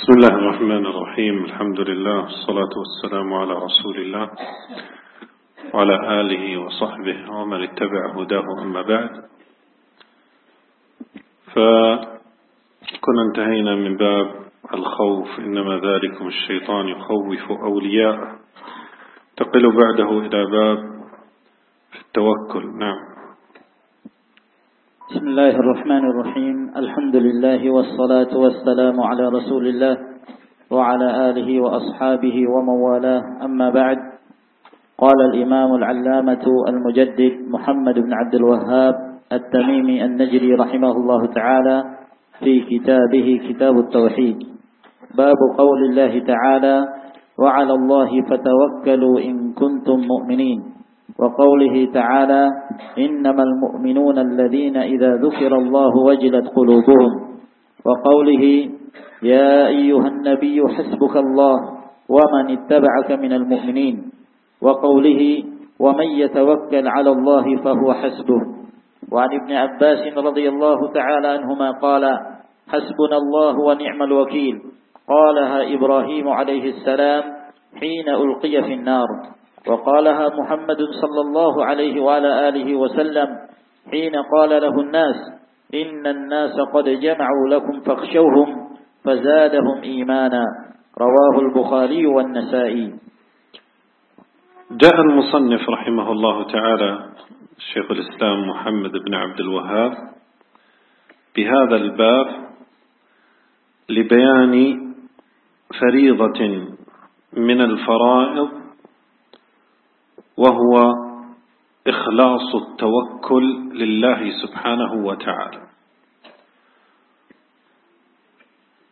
بسم الله الرحمن الرحيم. الحمد لله والصلاة والسلام على رسول الله وعلى آله وصحبه ومن اتبع هداه أما بعد. فكنا انتهينا من باب الخوف. إنما ذلكم الشيطان يخوف أولياءه. تقل بعده إلى باب التوكل. نعم. بسم الله الرحمن الرحيم. الحمد لله والصلاة والسلام على رسول الله وعلى آله وأصحابه ومن والاه أما بعد قال الإمام العلامة المجدد محمد بن عبد الوهاب التميمي النجري رحمه الله تعالى في كتابه كتاب التوحيد. باب قول الله تعالى وعلى الله فتوكلوا إن كنتم مؤمنين. وقوله تعالى إنما المؤمنون الذين إذا ذكر الله وجلت قلوبهم وقوله يا أيها النبي حسبك الله ومن اتبعك من المؤمنين وقوله ومن يتوكل على الله فهو حسبه وعن ابن عباس رضي الله تعالى عنهما قال حسبنا الله ونعم الوكيل قالها إبراهيم عليه السلام حين ألقي في النار وقالها محمد صلى الله عليه وعلى آله وسلم حين قال له الناس إن الناس قد جمعوا لكم فاخشوهم فزادهم إيمانا. رواه البخاري والنسائي. جاء المصنف رحمه الله تعالى الشيخ الإسلام محمد بن عبد الوهاب بهذا الباب لبيان فريضة من الفرائض وهو إخلاص التوكل لله سبحانه وتعالى.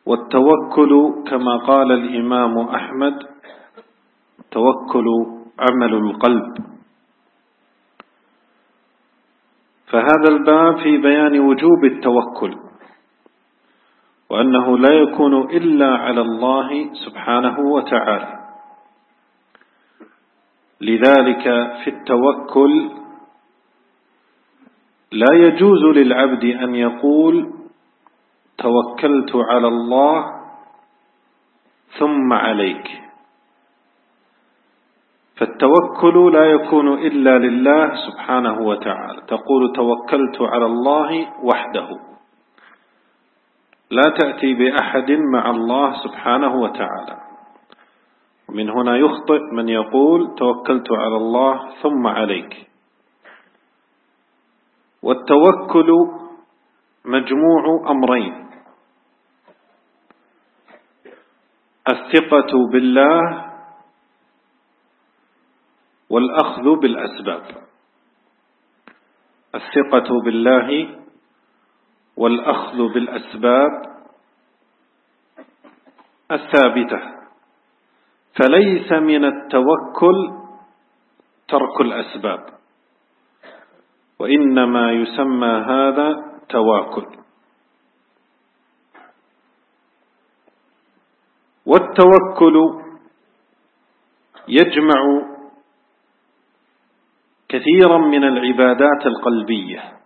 والتوكل كما قال الإمام أحمد توكل عمل القلب. فهذا الباب في بيان وجوب التوكل وأنه لا يكون إلا على الله سبحانه وتعالى. لذلك في التوكل لا يجوز للعبد أن يقول توكلت على الله ثم عليك. فالتوكل لا يكون إلا لله سبحانه وتعالى. تقول توكلت على الله وحده. لا تأتي بأحد مع الله سبحانه وتعالى. ومن هنا يخطئ من يقول توكلت على الله ثم عليك. والتوكل مجموع أمرين. الثقة بالله والأخذ بالأسباب. الثقة بالله والأخذ بالأسباب الثابتة. فليس من التوكل ترك الأسباب وإنما يسمى هذا تواكل. والتوكل يجمع كثيرا من العبادات القلبية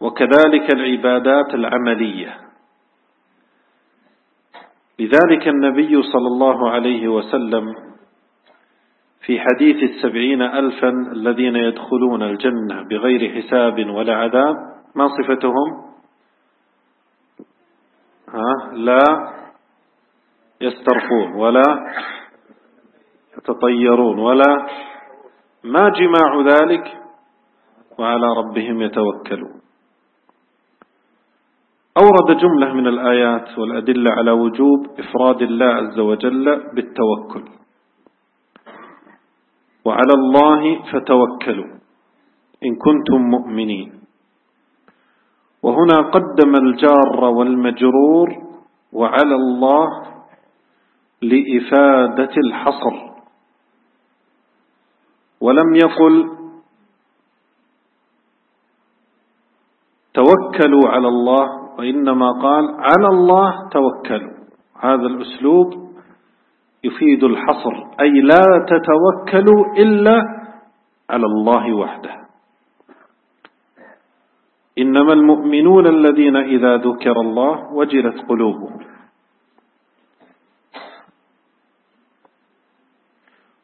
وكذلك العبادات العملية. لذلك النبي صلى الله عليه وسلم في حديث السبعين ألفا الذين يدخلون الجنة بغير حساب ولا عذاب ما صفتهم؟ ها؟ لا يسترخون ولا يتطيرون ولا ما جماع ذلك؟ وعلى ربهم يتوكلون. أورد جملة من الآيات والأدلة على وجوب إفراد الله عز وجل بالتوكل. وعلى الله فتوكلوا إن كنتم مؤمنين. وهنا قدم الجار والمجرور وعلى الله لإفادة الحصر. ولم يقل توكلوا على الله وإنما قال على الله توكلوا. هذا الأسلوب يفيد الحصر أي لا تتوكلوا إلا على الله وحده. إنما المؤمنون الذين إذا ذكر الله وجلت قلوبهم.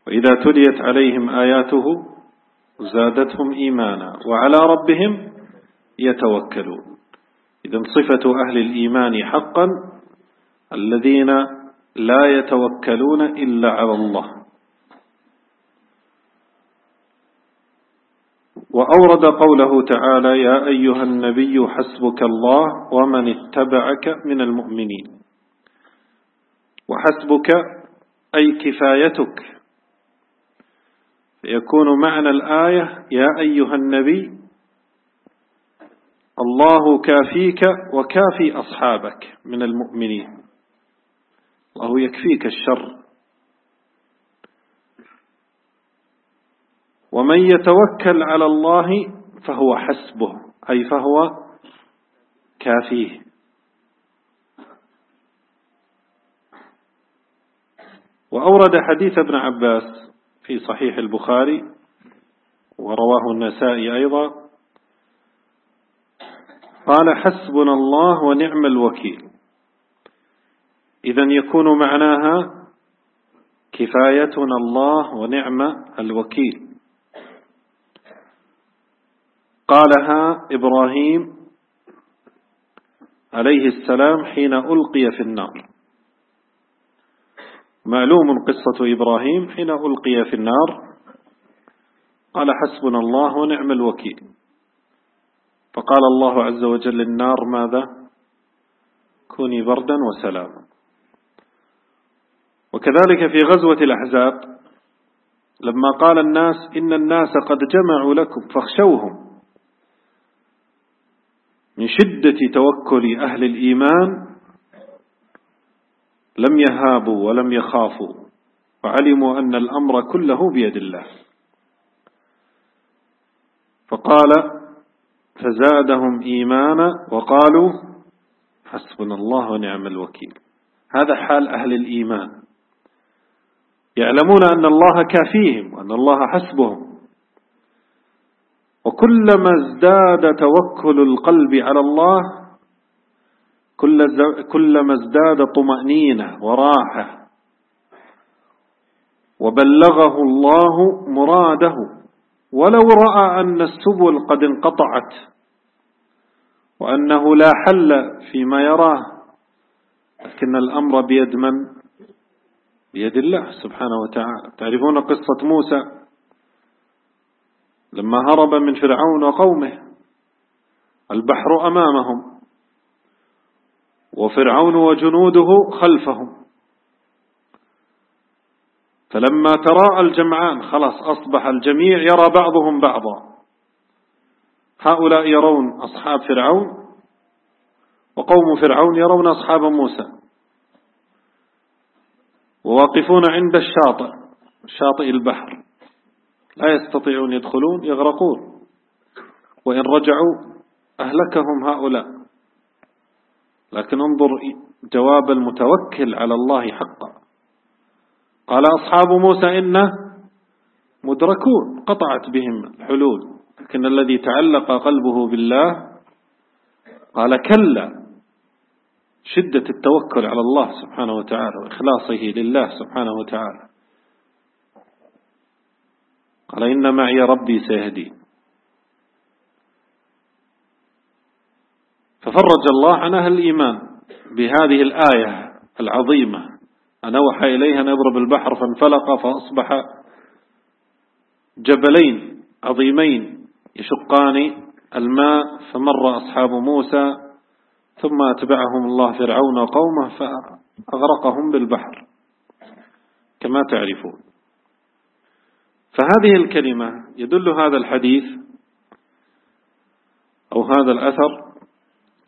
وإذا تليت عليهم آياته زادتهم إيمانا وعلى ربهم يتوكلون. إذا صفة أهل الإيمان حقا الذين لا يتوكلون إلا على الله. وأورد قوله تعالى يا أيها النبي حسبك الله ومن اتبعك من المؤمنين. وحسبك أي كفايتك. يكون معنى الآية يا أيها النبي الله كافيك وكافي أصحابك من المؤمنين الله يكفيك الشر ومن يتوكل على الله فهو حسبه أي فهو كافيه وأورد حديث ابن عباس في صحيح البخاري ورواه النسائي أيضا قال حسبنا الله ونعم الوكيل. إذا يكون معناها كفايتنا الله ونعم الوكيل. قالها إبراهيم عليه السلام حين ألقي في النار. معلوم قصة إبراهيم حين ألقي في النار. قال حسبنا الله ونعم الوكيل. فقال الله عز وجل النار ماذا؟ كوني بردا وسلاما. وكذلك في غزوة الأحزاب لما قال الناس إن الناس قد جمعوا لكم فاخشوهم. من شدة توكل أهل الإيمان لم يهابوا ولم يخافوا وعلموا أن الأمر كله بيد الله. فقال فزادهم إيمانا وقالوا حسبنا الله ونعم الوكيل. هذا حال أهل الإيمان. يعلمون أن الله كافيهم وأن الله حسبهم. وكلما ازداد توكل القلب على الله كلما ازداد طمأنينة وراحة وبلغه الله مراده. ولو رأى أن السبل قد انقطعت وأنه لا حل فيما يراه لكن الأمر بيد من؟ بيد الله سبحانه وتعالى. تعرفون قصة موسى؟ لما هرب من فرعون وقومه البحر أمامهم وفرعون وجنوده خلفهم. فلما تراءى الجمعان خلاص أصبح الجميع يرى بعضهم بعضا. هؤلاء يرون أصحاب فرعون وقوم فرعون يرون أصحاب موسى. وواقفون عند الشاطئ شاطئ البحر. لا يستطيعون يدخلون يغرقون. وإن رجعوا أهلكهم هؤلاء. لكن انظر جواب المتوكل على الله حقا. قال أصحاب موسى إنه مدركون قطعت بهم الحلول. لكن الذي تعلق قلبه بالله قال كلا شدة التوكل على الله سبحانه وتعالى وإخلاصه لله سبحانه وتعالى. قال إن معي ربي سيهدي. ففرج الله عن أهل الإيمان بهذه الآية العظيمة. أن أوحى إليها أن يضرب البحر فانفلق فأصبح جبلين عظيمين يشقان الماء فمر أصحاب موسى ثم أتبعهم الله فرعون وقومه فأغرقهم بالبحر كما تعرفون. فهذه الكلمة يدل هذا الحديث أو هذا الأثر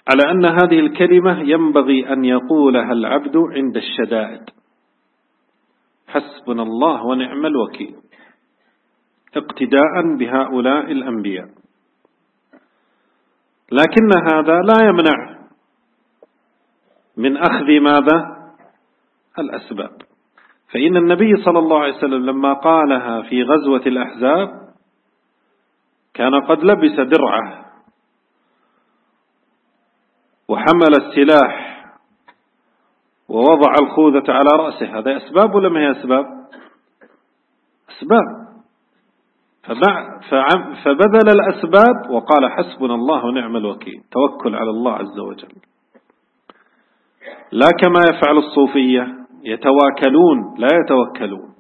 على أن هذه الكلمة ينبغي أن يقولها العبد عند الشدائد. حسبنا الله ونعم الوكيل. اقتداء بهؤلاء الأنبياء. لكن هذا لا يمنع من أخذ ماذا؟ الأسباب. فإن النبي صلى الله عليه وسلم لما قالها في غزوة الأحزاب كان قد لبس درعة وحمل السلاح ووضع الخوذة على رأسه. هذا أسباب ولا ما هي أسباب؟ أسباب. فبذل الأسباب وقال حسبنا الله ونعم الوكيل. توكل على الله عز وجل. لا كما يفعل الصوفية. يتواكلون. لا يتوكلون.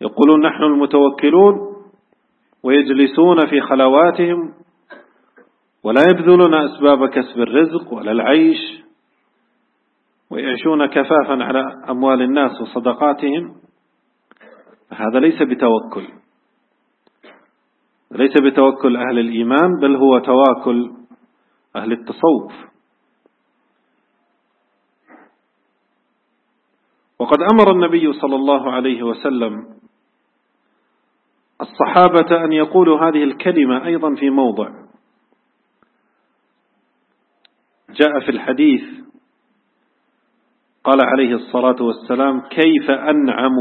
يقولون نحن المتوكلون ويجلسون في خلواتهم ولا يبذلون أسباب كسب الرزق ولا العيش ويعيشون كفافا على أموال الناس وصدقاتهم. هذا ليس بتوكل ليس بتوكل أهل الإيمان بل هو تواكل أهل التصوف. وقد أمر النبي صلى الله عليه وسلم الصحابة أن يقولوا هذه الكلمة أيضا في موضع. جاء في الحديث قال عليه الصلاة والسلام كيف أنعم؟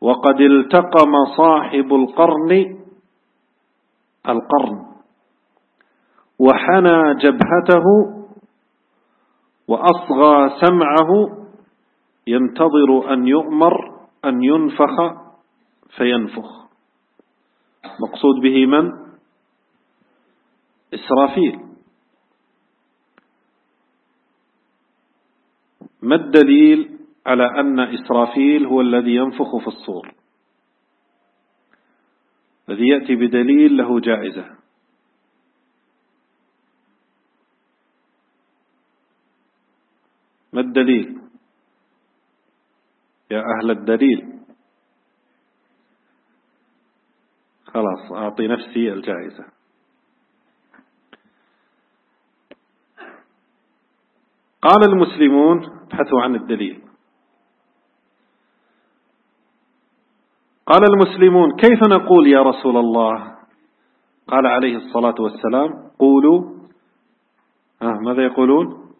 وقد التقم صاحب القرن القرن وحنى جبهته وأصغى سمعه ينتظر أن يؤمر أن ينفخ فينفخ. مقصود به من؟ إسرافيل. ما الدليل على أن إسرافيل هو الذي ينفخ في الصور؟ الذي يأتي بدليل له جائزة. ما الدليل؟ يا أهل الدليل. خلاص أعطي نفسي الجائزة. قال المسلمون ابحثوا عن الدليل. قال المسلمون كيف نقول يا رسول الله؟ قال عليه الصلاة والسلام قولوا. ها ماذا يقولون؟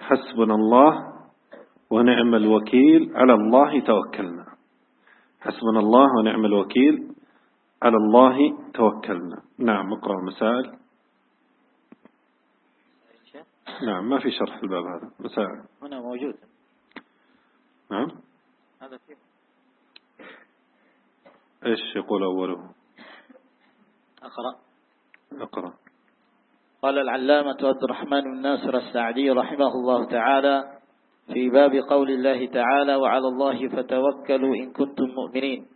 حسبنا الله ونعم الوكيل على الله توكلنا. حسبنا الله ونعم الوكيل على الله توكلنا. نعم اقرأ المسائل نعم ما في شرح الباب هذا. مسائل هنا موجود. نعم. هذا فيه. إيش يقول أوله؟ أقرأ. أقرأ. قال العلامة عبد الرحمن بن ناصر السعدي رحمه الله تعالى في باب قول الله تعالى وعلى الله فتوكلوا إن كنتم مؤمنين.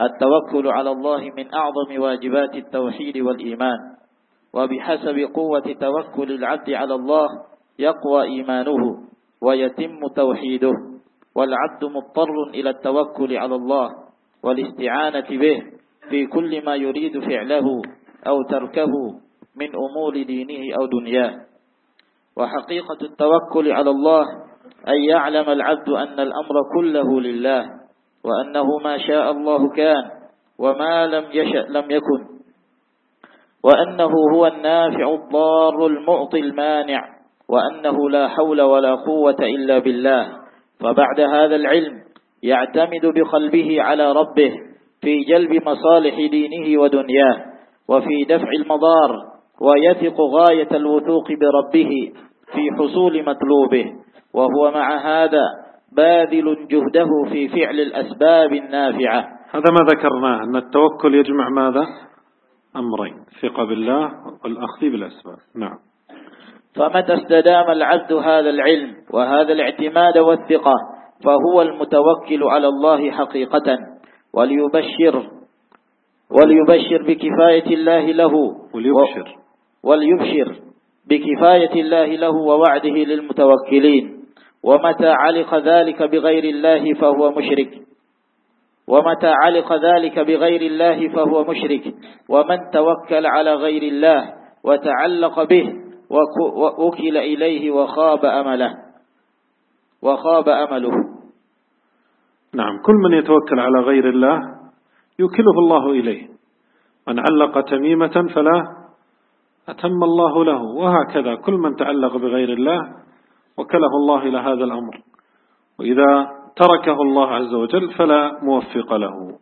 التوكل على الله من أعظم واجبات التوحيد والإيمان. وبحسب قوة توكل العبد على الله يقوى إيمانه ويتم توحيده والعبد مضطر إلى التوكل على الله والاستعانة به في كل ما يريد فعله أو تركه من أمور دينه أو دنياه. وحقيقة التوكل على الله أن يعلم العبد أن الأمر كله لله وأنه ما شاء الله كان وما لم يشأ لم يكن. وأنه هو النافع الضار المعطي المانع وأنه لا حول ولا قوة إلا بالله. فبعد هذا العلم يعتمد بقلبه على ربه في جلب مصالح دينه ودنياه وفي دفع المضار ويثق غاية الوثوق بربه في حصول مطلوبه. وهو مع هذا باذل جهده في فعل الأسباب النافعة. هذا ما ذكرناه أن التوكل يجمع ماذا؟ أمرين. ثقة بالله والأخذ بالأسباب. نعم. فمتى استدام العبد هذا العلم وهذا الاعتماد والثقة فهو المتوكل على الله حقيقة وليبشر وليبشر بكفاية الله له وليبشر. وليبشر بكفاية الله له ووعده للمتوكلين. ومتى علق ذلك بغير الله فهو مشرك. ومتى علق ذلك بغير الله فهو مشرك. ومن توكل على غير الله وتعلق به وأكل إليه وخاب أمله. وخاب أمله. نعم كل من يتوكل على غير الله يوكله الله إليه. من علق تميمة فلا أتم الله له. وهكذا كل من تعلق بغير الله وكله الله إلى هذا الأمر. وإذا تركه الله عز وجل فلا موفق له.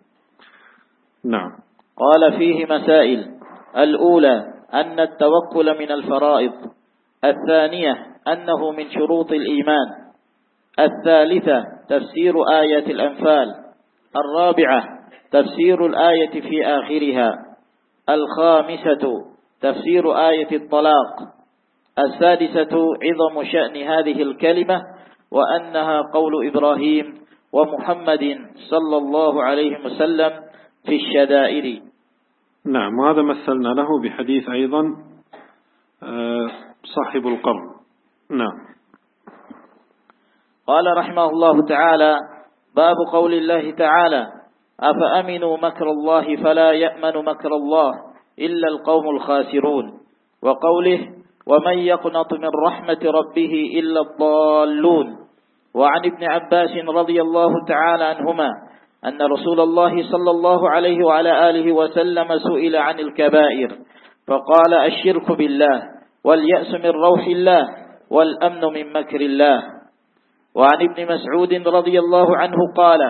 نعم. قال فيه مسائل. الأولى أن التوكل من الفرائض. الثانية أنه من شروط الإيمان. الثالثة تفسير آية الأنفال. الرابعة تفسير الآية في آخرها. الخامسة تفسير آية الطلاق. السادسة عظم شأن هذه الكلمة. وأنها قول إبراهيم ومحمد صلى الله عليه وسلم في الشدائر. نعم وهذا مثلنا له بحديث أيضا آه، صاحب القرن. نعم. قال رحمه الله تعالى باب قول الله تعالى أفأمنوا مكر الله فلا يأمن مكر الله إلا القوم الخاسرون؟ وقوله ومن يقنط من رحمة ربه إلا الضالون. وعن ابن عباس رضي الله تعالى عنهما أن رسول الله صلى الله عليه وعلى آله وسلم سئل عن الكبائر فقال الشرك بالله واليأس من روح الله والأمن من مكر الله. وعن ابن مسعود رضي الله عنه قال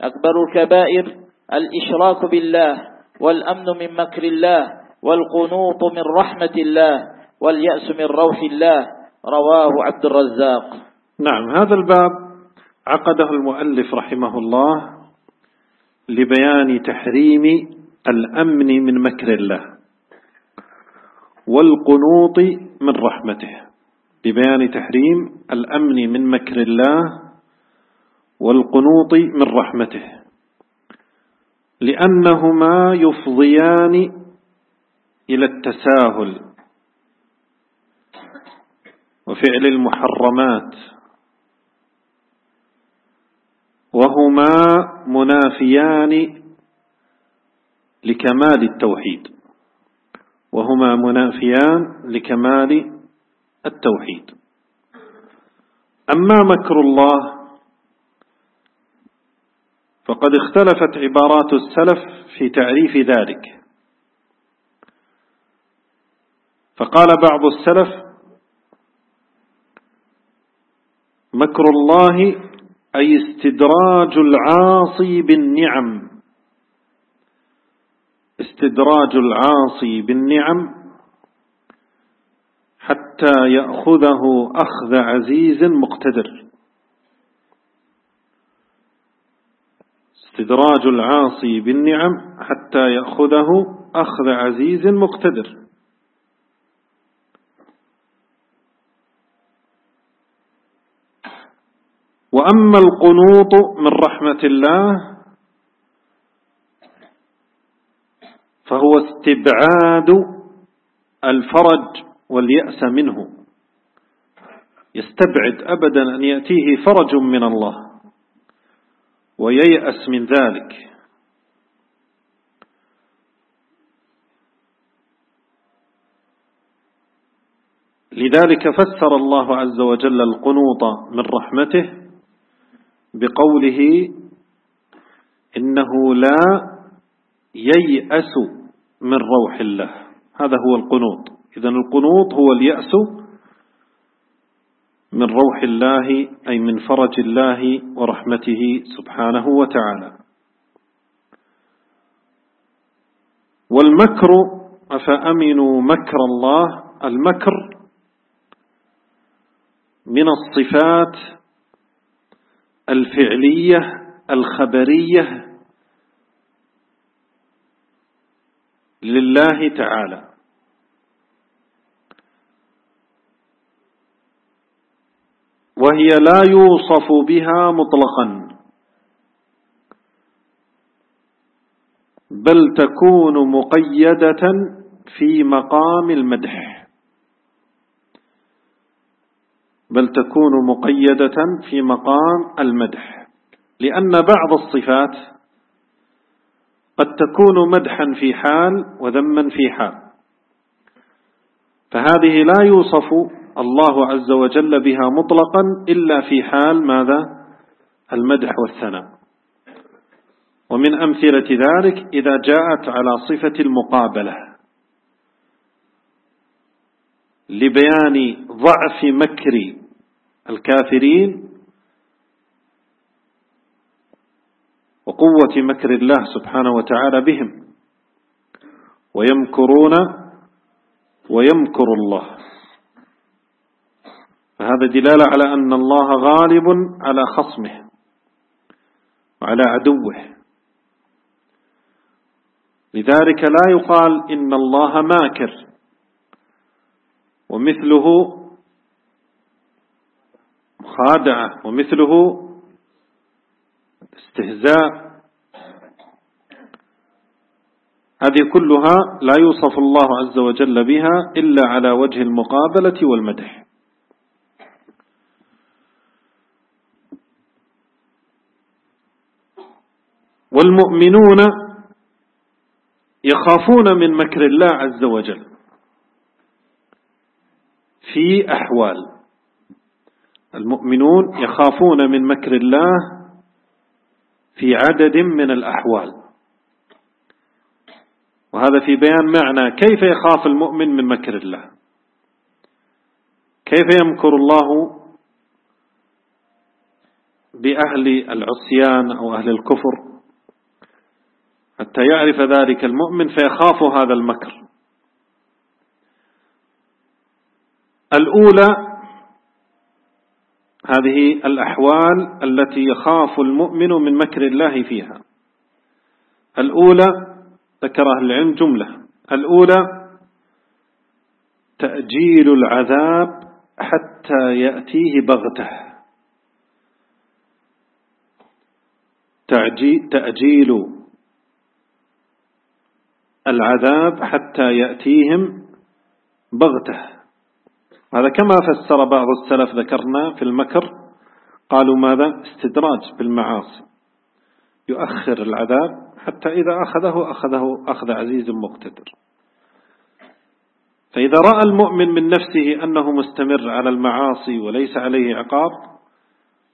أكبر الكبائر الإشراك بالله والأمن من مكر الله والقنوط من رحمة الله واليأس من روح الله. رواه عبد الرزاق. نعم هذا الباب عقده المؤلف رحمه الله لبيان تحريم الأمن من مكر الله والقنوط من رحمته لبيان تحريم الأمن من مكر الله والقنوط من رحمته لأنهما يفضيان إلى التساهل وفعل المحرمات. وهما منافيان لكمال التوحيد وهما منافيان لكمال التوحيد أما مكر الله فقد اختلفت عبارات السلف في تعريف ذلك فقال بعض السلف مكر الله أي استدراج العاصي بالنعم. استدراج العاصي بالنعم. حتى يأخذه أخذ عزيز مقتدر. استدراج العاصي بالنعم حتى يأخذه أخذ عزيز مقتدر. وأما القنوط من رحمة الله فهو استبعاد الفرج واليأس منه. يستبعد أبدا أن يأتيه فرج من الله وييأس من ذلك. لذلك فسر الله عز وجل القنوط من رحمته بقوله إنه لا ييأس من روح الله. هذا هو القنوط. إذن القنوط هو اليأس من روح الله أي من فرج الله ورحمته سبحانه وتعالى. والمكر أفأمنوا مكر الله؟ المكر من الصفات الفعلية الخبرية لله تعالى. وهي لا يوصف بها مطلقا. بل تكون مقيدة في مقام المدح. بل تكون مقيدة في مقام المدح لأن بعض الصفات قد تكون مدحا في حال وذما في حال. فهذه لا يوصف الله عز وجل بها مطلقا إلا في حال ماذا؟ المدح والثناء. ومن أمثلة ذلك إذا جاءت على صفة المقابلة لبيان ضعف مكر الكافرين وقوة مكر الله سبحانه وتعالى بهم. ويمكرون ويمكر الله. فهذا دلالة على أن الله غالب على خصمه وعلى عدوه. لذلك لا يقال إن الله ماكر. ومثله خادعة ومثله استهزاء. هذه كلها لا يوصف الله عز وجل بها إلا على وجه المقابلة والمدح. والمؤمنون يخافون من مكر الله عز وجل في أحوال. المؤمنون يخافون من مكر الله في عدد من الأحوال. وهذا في بيان معنى كيف يخاف المؤمن من مكر الله. كيف يمكر الله بأهل العصيان أو أهل الكفر؟ حتى يعرف ذلك المؤمن فيخاف هذا المكر. الأولى هذه الأحوال التي يخاف المؤمن من مكر الله فيها. الأولى ذكرها العلم جملة. الأولى تأجيل العذاب حتى يأتيه بغتة. تأجيل العذاب حتى يأتيهم بغتة. هذا كما فسر بعض السلف ذكرنا في المكر قالوا ماذا؟ استدراج بالمعاصي. يؤخر العذاب حتى إذا أخذه أخذه أخذ عزيز مقتدر. فإذا رأى المؤمن من نفسه أنه مستمر على المعاصي وليس عليه عقاب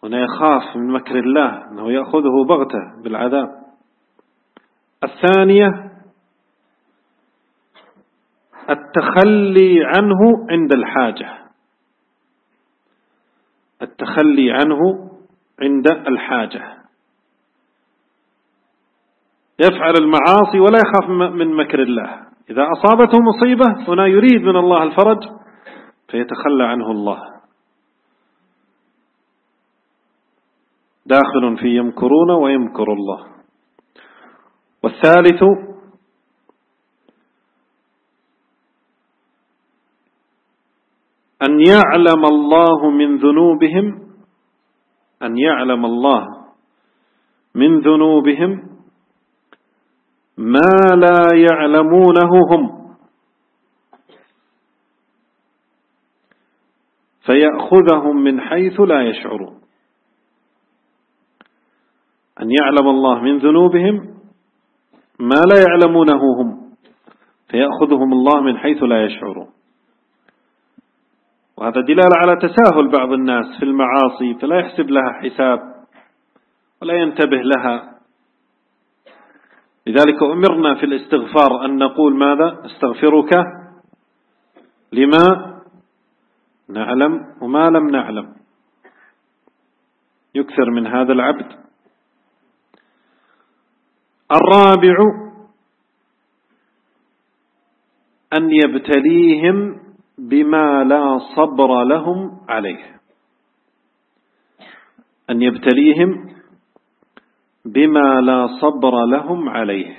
هنا يخاف من مكر الله أنه يأخذه بغتة بالعذاب. الثانية التخلي عنه عند الحاجة. التخلي عنه عند الحاجة. يفعل المعاصي ولا يخاف من مكر الله. إذا أصابته مصيبة هنا يريد من الله الفرج فيتخلى عنه الله. داخل في يمكرون ويمكر الله. والثالث أن يعلم الله من ذنوبهم أن يعلم الله من ذنوبهم ما لا يعلمونه هم. فيأخذهم من حيث لا يشعرون. أن يعلم الله من ذنوبهم ما لا يعلمونه هم. فيأخذهم الله من حيث لا يشعرون. وهذا دلالة على تساهل بعض الناس في المعاصي فلا يحسب لها حساب ولا ينتبه لها. لذلك أمرنا في الاستغفار أن نقول ماذا؟ استغفرك لما نعلم وما لم نعلم. يكثر من هذا العبد. الرابع أن يبتليهم بما لا صبر لهم عليه. أن يبتليهم بما لا صبر لهم عليه.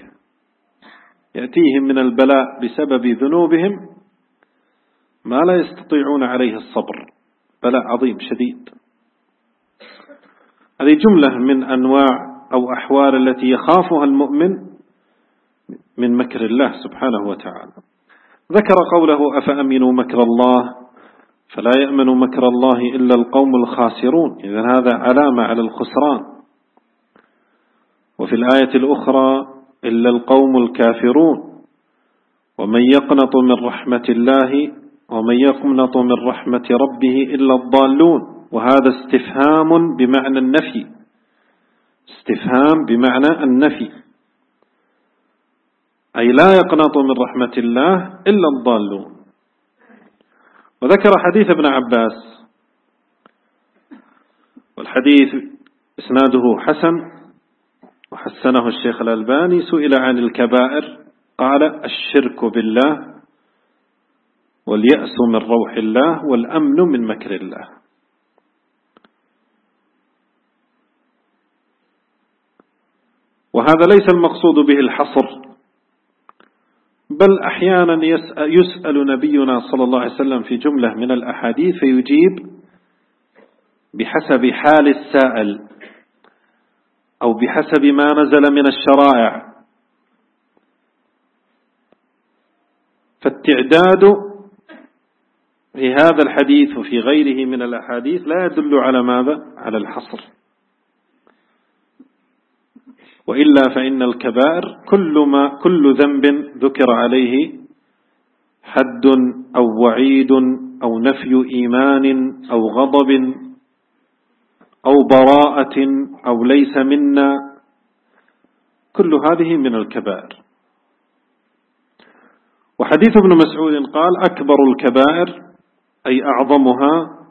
يأتيهم من البلاء بسبب ذنوبهم ما لا يستطيعون عليه الصبر. بلاء عظيم شديد. هذه جملة من أنواع أو أحوال التي يخافها المؤمن من مكر الله سبحانه وتعالى. ذكر قوله أفأمنوا مكر الله فلا يأمن مكر الله إلا القوم الخاسرون. إذا هذا علامة على الخسران. وفي الآية الأخرى إلا القوم الكافرون. ومن يقنط من رحمة الله ومن يقنط من رحمة ربه إلا الضالون. وهذا استفهام بمعنى النفي. استفهام بمعنى النفي. أي لا يقنط من رحمة الله إلا الضالون. وذكر حديث ابن عباس والحديث إسناده حسن حسنه الشيخ الألباني سئل عن الكبائر قال الشرك بالله واليأس من روح الله والأمن من مكر الله. وهذا ليس المقصود به الحصر بل أحيانا يسأل نبينا صلى الله عليه وسلم في جملة من الأحاديث فيجيب بحسب حال السائل أو بحسب ما نزل من الشرائع فالتعداد في هذا الحديث وفي غيره من الأحاديث لا يدل على ماذا؟ على الحصر وإلا فإن الكبائر كل ما كل ذنب ذكر عليه حد أو وعيد أو نفي إيمان أو غضب أو براءة أو ليس منا كل هذه من الكبائر. وحديث ابن مسعود قال أكبر الكبائر أي أعظمها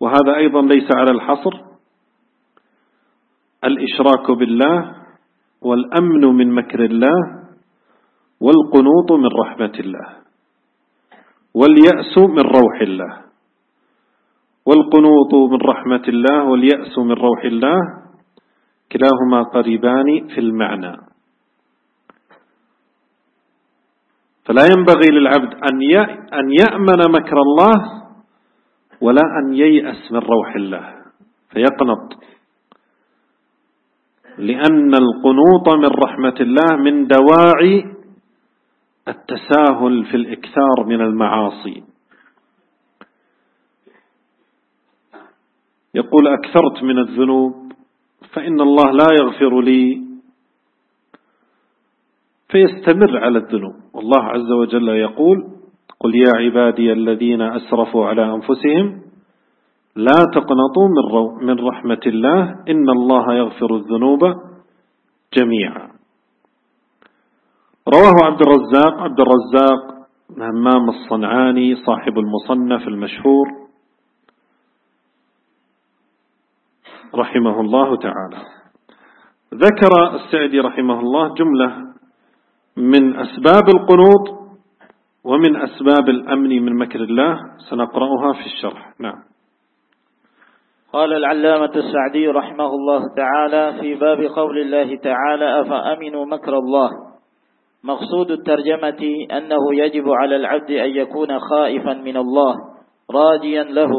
وهذا أيضا ليس على الحصر الإشراك بالله والأمن من مكر الله والقنوط من رحمة الله واليأس من روح الله والقنوط من رحمة الله واليأس من روح الله كلاهما قريبان في المعنى. فلا ينبغي للعبد أن يأمن مكر الله ولا أن ييأس من روح الله. فيقنط. لأن القنوط من رحمة الله من دواعي التساهل في الإكثار من المعاصي. يقول أكثرت من الذنوب فإن الله لا يغفر لي فيستمر على الذنوب. والله عز وجل يقول قل يا عبادي الذين أسرفوا على أنفسهم لا تقنطوا من, من رحمة الله. إن الله يغفر الذنوب جميعا. رواه عبد الرزاق عبد الرزاق همام الصنعاني صاحب المصنف المشهور رحمه الله تعالى. ذكر السعدي رحمه الله جملة من أسباب القنوط ومن أسباب الأمن من مكر الله. سنقرأها في الشرح. نعم. قال العلامة السعدي رحمه الله تعالى في باب قول الله تعالى أفأمنوا مكر الله. مقصود الترجمة أنه يجب على العبد أن يكون خائفا من الله راجيا له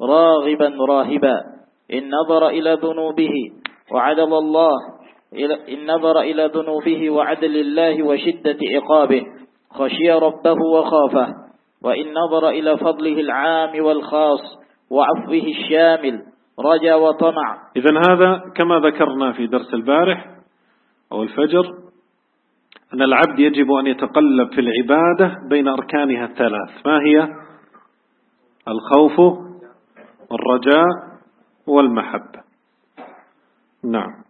راغبا راهبا. إن نظر إلى ذنوبه وعدل الله إن نظر إلى ذنوبه وعدل الله وشدة عقابه خشي ربه وخافه. وإن نظر إلى فضله العام والخاص وعفوه الشامل رجا وطمع. إذا هذا كما ذكرنا في درس البارح أو الفجر أن العبد يجب أن يتقلب في العبادة بين أركانها الثلاث. ما هي؟ الخوف والرجاء والمحبة. نعم.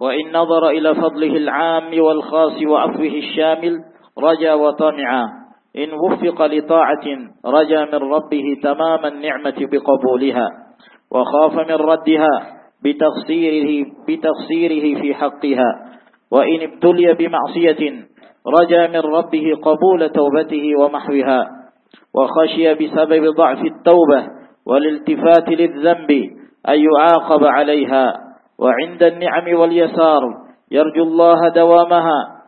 وإن نظر إلى فضله العام والخاص وعفوه الشامل رجا وطمعا إن وفق لطاعة رجا من ربه تمام النعمة بقبولها. وخاف من ردها بتقصيره, بتقصيره في حقها. وإن ابتلي بمعصية رجا من ربه قبول توبته ومحوها. وخشي بسبب ضعف التوبة والالتفات للذنب أن يعاقب عليها. وعند النعم واليسار يرجو الله دوامها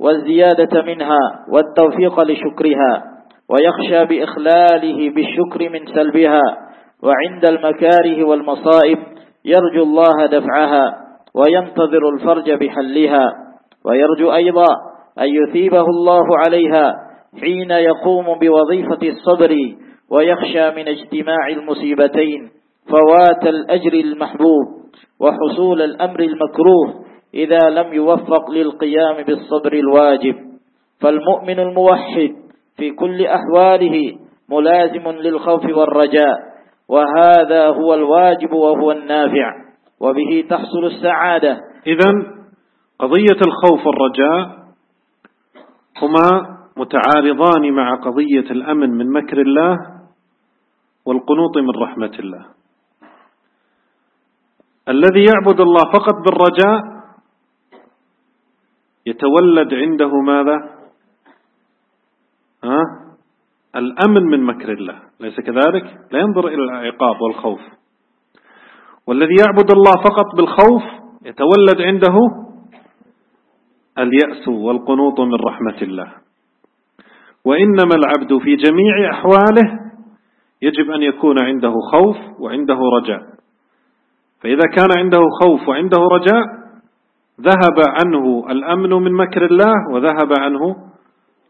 والزيادة منها والتوفيق لشكرها. ويخشى بإخلاله بالشكر من سلبها. وعند المكاره والمصائب يرجو الله دفعها وينتظر الفرج بحلها ويرجو أيضا أن يثيبه الله عليها حين يقوم بوظيفة الصبر ويخشى من اجتماع المصيبتين فوات الأجر المحبوب وحصول الأمر المكروه إذا لم يوفق للقيام بالصبر الواجب. فالمؤمن الموحد في كل أحواله ملازم للخوف والرجاء. وهذا هو الواجب وهو النافع وبه تحصل السعادة. إذا قضية الخوف والرجاء هما متعارضان مع قضية الأمن من مكر الله والقنوط من رحمة الله. الذي يعبد الله فقط بالرجاء يتولد عنده ماذا؟ ها؟ الأمن من مكر الله. ليس كذلك؟ لا ينظر إلى العقاب والخوف. والذي يعبد الله فقط بالخوف يتولد عنده اليأس والقنوط من رحمة الله. وإنما العبد في جميع أحواله يجب أن يكون عنده خوف وعنده رجاء. فإذا كان عنده خوف وعنده رجاء ذهب عنه الأمن من مكر الله وذهب عنه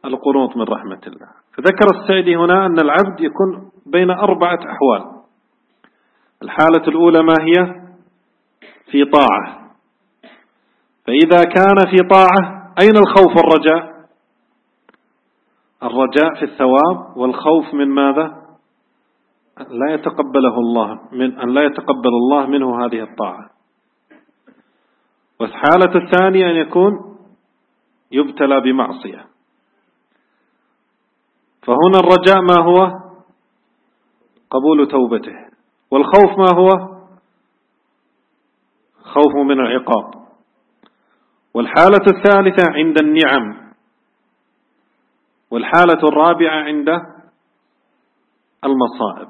القنوط من رحمة الله. فذكر السعدي هنا أن العبد يكون بين أربعة أحوال. الحالة الأولى ما هي؟ في طاعة. فإذا كان في طاعة أين الخوف والرجاء؟ الرجاء في الثواب والخوف من ماذا؟ لا يتقبله الله من أن لا يتقبل الله منه هذه الطاعة. والحالة الثانية أن يكون يبتلى بمعصية. فهنا الرجاء ما هو؟ قبول توبته. والخوف ما هو؟ خوف من العقاب. والحالة الثالثة عند النعم. والحالة الرابعة عند المصائب.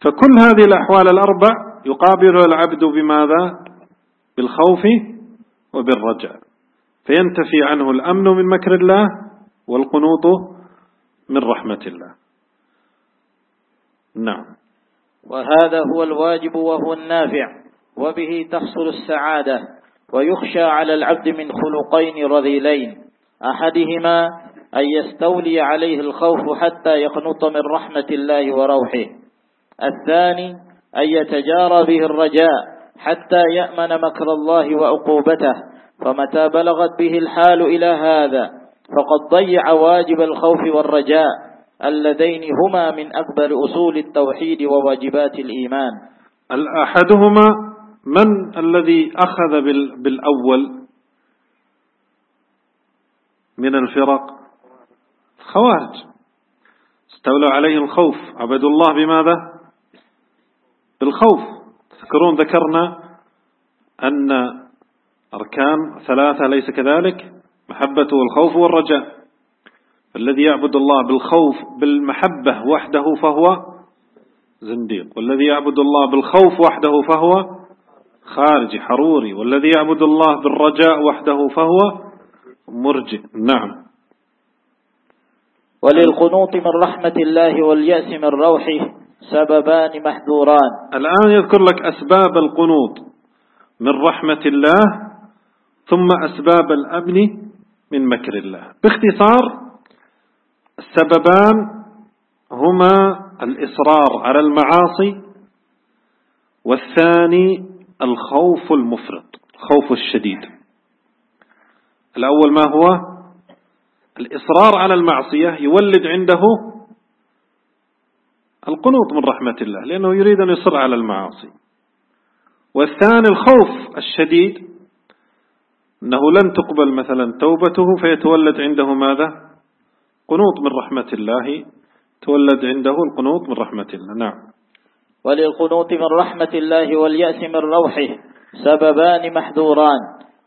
فكل هذه الأحوال الأربع يقابل العبد بماذا؟ بالخوف وبالرجاء. فينتفي عنه الأمن من مكر الله والقنوط من رحمة الله. نعم. وهذا هو الواجب وهو النافع وبه تحصل السعادة ويخشى على العبد من خلقين رذيلين أحدهما أن يستولي عليه الخوف حتى يقنط من رحمة الله وروحه. الثاني أن يتجارى به الرجاء حتى يأمن مكر الله وعقوبته فمتى بلغت به الحال إلى هذا؟ فقد ضيع واجب الخوف والرجاء اللذين هما من أكبر أصول التوحيد وواجبات الإيمان. أحدهما من الذي أخذ بالأول من الفرق؟ خوارج. استولوا عليه الخوف. عبدوا الله بماذا؟ بالخوف. تذكرون ذكرنا أن أركان ثلاثة ليس كذلك؟ محبة والخوف والرجاء. الذي يعبد الله بالخوف بالمحبة وحده فهو زنديق. والذي يعبد الله بالخوف وحده فهو خارجي حروري. والذي يعبد الله بالرجاء وحده فهو مرجئ. نعم. وللقنوط من رحمة الله واليأس من روحه سببان محذوران. الآن يذكر لك أسباب القنوط من رحمة الله ثم أسباب الأمن من مكر الله. باختصار السببان هما الإصرار على المعاصي والثاني الخوف المفرط الخوف الشديد. الأول ما هو؟ الإصرار على المعصية يولد عنده القنوط من رحمة الله لأنه يريد أن يصر على المعاصي. والثاني الخوف الشديد أنه لن تقبل مثلا توبته فيتولد عنده ماذا؟ قنوط من رحمة الله. تولد عنده القنوط من رحمة الله. نعم. وللقنوط من رحمة الله واليأس من روحه سببان محذوران.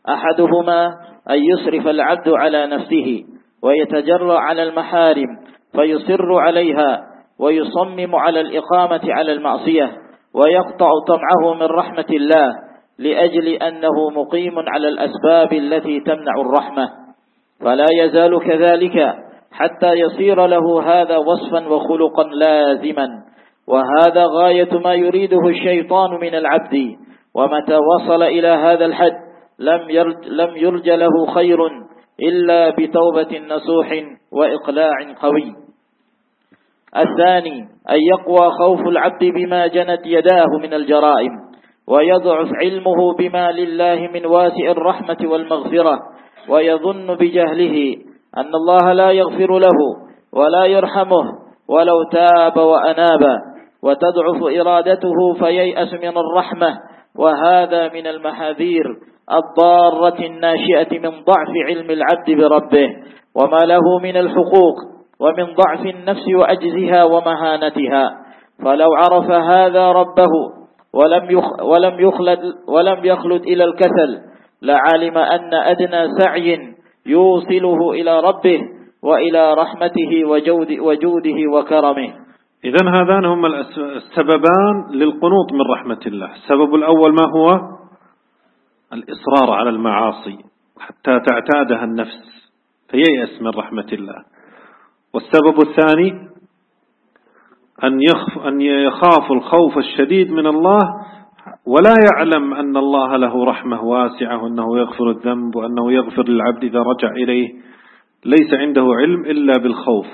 أحدهما أن يصرف العبد على نفسه ويتجرى على المحارم فيصر عليها ويصمم على الإقامة على المعصية ويقطع طمعه من رحمة الله. لأجل أنه مقيم على الأسباب التي تمنع الرحمة. فلا يزال كذلك حتى يصير له هذا وصفا وخلقا لازما. وهذا غاية ما يريده الشيطان من العبد. ومتى وصل إلى هذا الحد لم يرج, لم يرج له خير إلا بتوبة نصوح وإقلاع قوي. الثاني أن يقوى خوف العبد بما جنت يداه من الجرائم. ويضعف علمه بما لله من واسع الرحمة والمغفرة ويظن بجهله أن الله لا يغفر له ولا يرحمه ولو تاب وأناب وتضعف إرادته فييأس من الرحمة وهذا من المحاذير الضارة الناشئة من ضعف علم العبد بربه وما له من الحقوق ومن ضعف النفس وأجزها ومهانتها. فلو عرف هذا ربه ولم يخ ولم يخلد ولم يخلد إلى الكسل لعلم أن أدنى سعي يوصله إلى ربه وإلى رحمته وجود وجوده وكرمه. إذا هذان هما السببان للقنوط من رحمة الله. السبب الأول ما هو؟ الإصرار على المعاصي حتى تعتادها النفس فييأس من رحمة الله. والسبب الثاني أن يخف أن يخاف الخوف الشديد من الله ولا يعلم أن الله له رحمة واسعة وأنه يغفر الذنب وأنه يغفر للعبد إذا رجع إليه. ليس عنده علم إلا بالخوف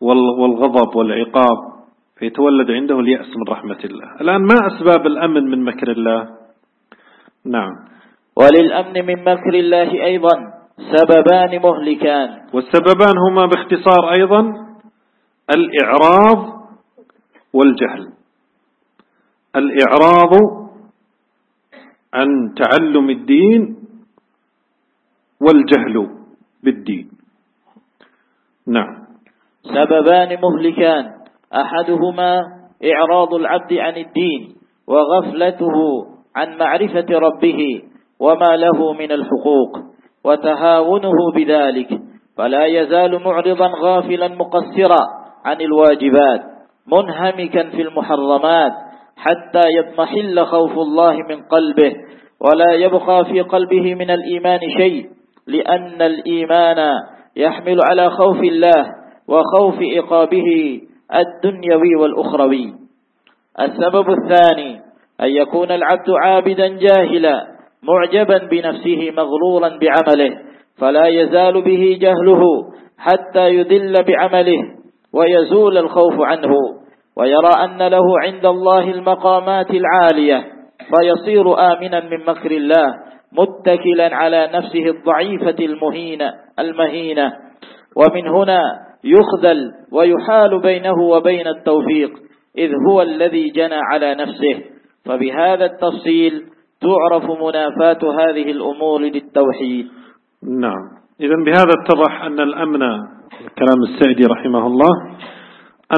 والغضب والعقاب. فيتولد عنده اليأس من رحمة الله. الآن ما أسباب الأمن من مكر الله؟ نعم. وللأمن من مكر الله أيضا سببان مهلكان. والسببان هما باختصار أيضا الإعراض والجهل. الإعراض عن تعلم الدين والجهل بالدين. نعم. سببان مهلكان. أحدهما إعراض العبد عن الدين وغفلته عن معرفة ربه وما له من الحقوق وتهاونه بذلك. فلا يزال معرضا غافلا مقصرا. عن الواجبات منهمكا في المحرمات حتى يضمحل خوف الله من قلبه ولا يبقى في قلبه من الإيمان شيء لأن الإيمان يحمل على خوف الله وخوف إقابه الدنيوي والأخروي. السبب الثاني أن يكون العبد عابدا جاهلا معجبا بنفسه مغرورا بعمله فلا يزال به جهله حتى يذل بعمله. ويزول الخوف عنه ويرى أن له عند الله المقامات العالية فيصير آمنا من مكر الله متكلا على نفسه الضعيفة المهينة المهينة. ومن هنا يخذل ويحال بينه وبين التوفيق إذ هو الذي جنى على نفسه. فبهذا التفصيل تعرف منافاة هذه الأمور للتوحيد. نعم. إذا بهذا اتضح أن الأمن كلام السعدي رحمه الله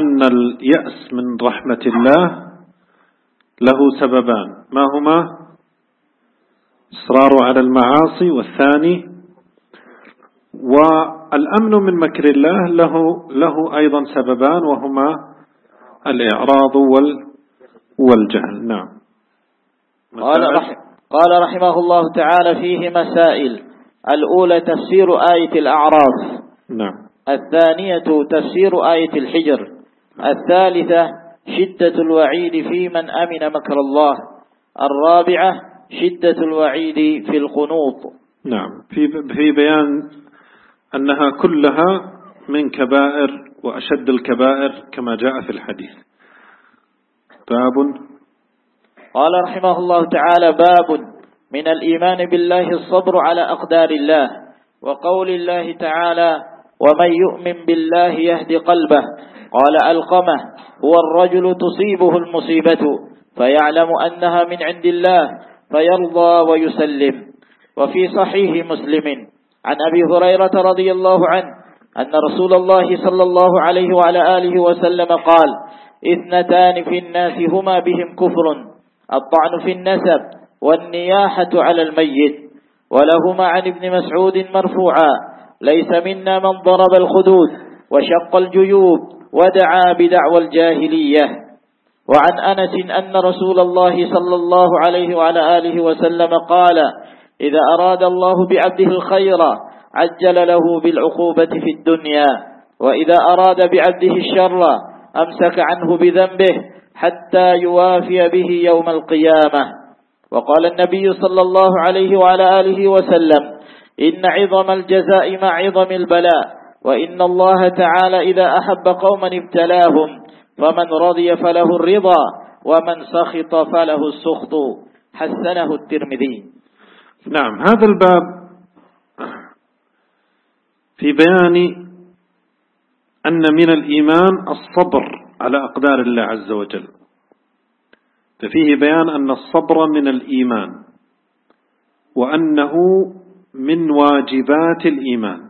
أن اليأس من رحمة الله له سببان. ما هما؟ إصرار على المعاصي والثاني والأمن من مكر الله له, له أيضا سببان وهما الإعراض والجهل. نعم. قال, رح قال رحمه الله تعالى فيه مسائل. الأولى تفسير آية الأعراف. نعم. الثانية تفسير آية الحجر. الثالثة شدة الوعيد في من أمن مكر الله. الرابعة شدة الوعيد في القنوط. نعم. في في بيان أنها كلها من كبائر وأشد الكبائر كما جاء في الحديث. باب. قال رحمه الله تعالى باب. من الإيمان بالله الصبر على أقدار الله وقول الله تعالى ومن يؤمن بالله يهدي قلبه قال ألقمه هو الرجل تصيبه المصيبة فيعلم أنها من عند الله فيرضى ويسلم وفي صحيح مسلم عن أبي هريرة رضي الله عنه أن رسول الله صلى الله عليه وعلى آله وسلم قال إثنتان في الناس هما بهم كفر الطعن في النسب والنياحة على الميت. ولهما عن ابن مسعود مرفوعا. ليس منا من ضرب الخدود وشق الجيوب ودعا بدعوى الجاهلية. وعن أنس أن رسول الله صلى الله عليه وعلى آله وسلم قال إذا أراد الله بعبده الخير عجل له بالعقوبة في الدنيا. وإذا أراد بعبده الشر أمسك عنه بذنبه حتى يوافي به يوم القيامة. وقال النبي صلى الله عليه وعلى آله وسلم إن عظم الجزاء مع عظم البلاء وإن الله تعالى إذا أحب قوما ابتلاهم فمن رضي فله الرضا ومن سخط فله السخط. حسنه الترمذي. نعم هذا الباب في بيان أن من الإيمان الصبر على أقدار الله عز وجل. ففيه بيان أن الصبر من الإيمان وأنه من واجبات الإيمان.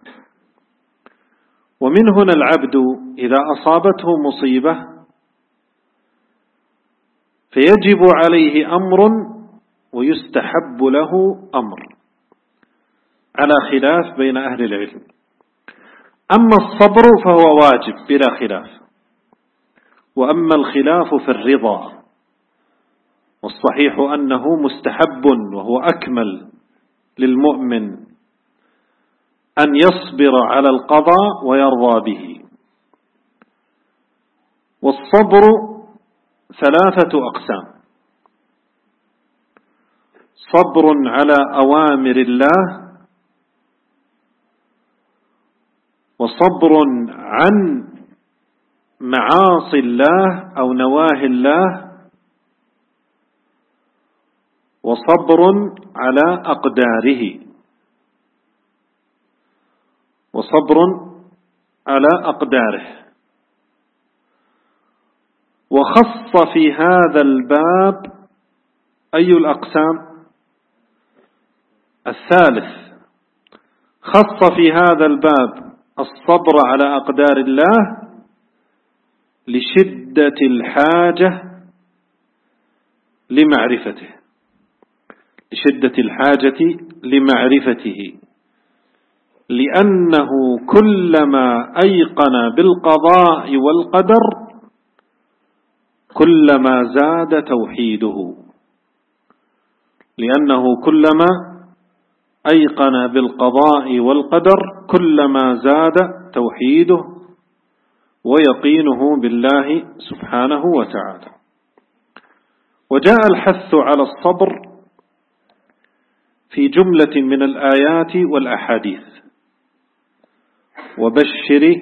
ومن هنا العبد إذا أصابته مصيبة فيجب عليه أمر ويستحب له أمر. على خلاف بين أهل العلم. أما الصبر فهو واجب بلا خلاف. وأما الخلاف في الرضا. والصحيح أنه مستحب وهو أكمل للمؤمن أن يصبر على القضاء ويرضى به. والصبر ثلاثة أقسام. صبر على أوامر الله وصبر عن معاصي الله أو نواهي الله وصبر على أقداره. وصبر على أقداره. وخص في هذا الباب أي الأقسام؟ الثالث خص في هذا الباب الصبر على أقدار الله لشدة الحاجة لمعرفته. لشدة الحاجة لمعرفته لأنه كلما أيقن بالقضاء والقدر كلما زاد توحيده لأنه كلما أيقن بالقضاء والقدر كلما زاد توحيده ويقينه بالله سبحانه وتعالى. وجاء الحث على الصبر في جملة من الآيات والأحاديث. وبشر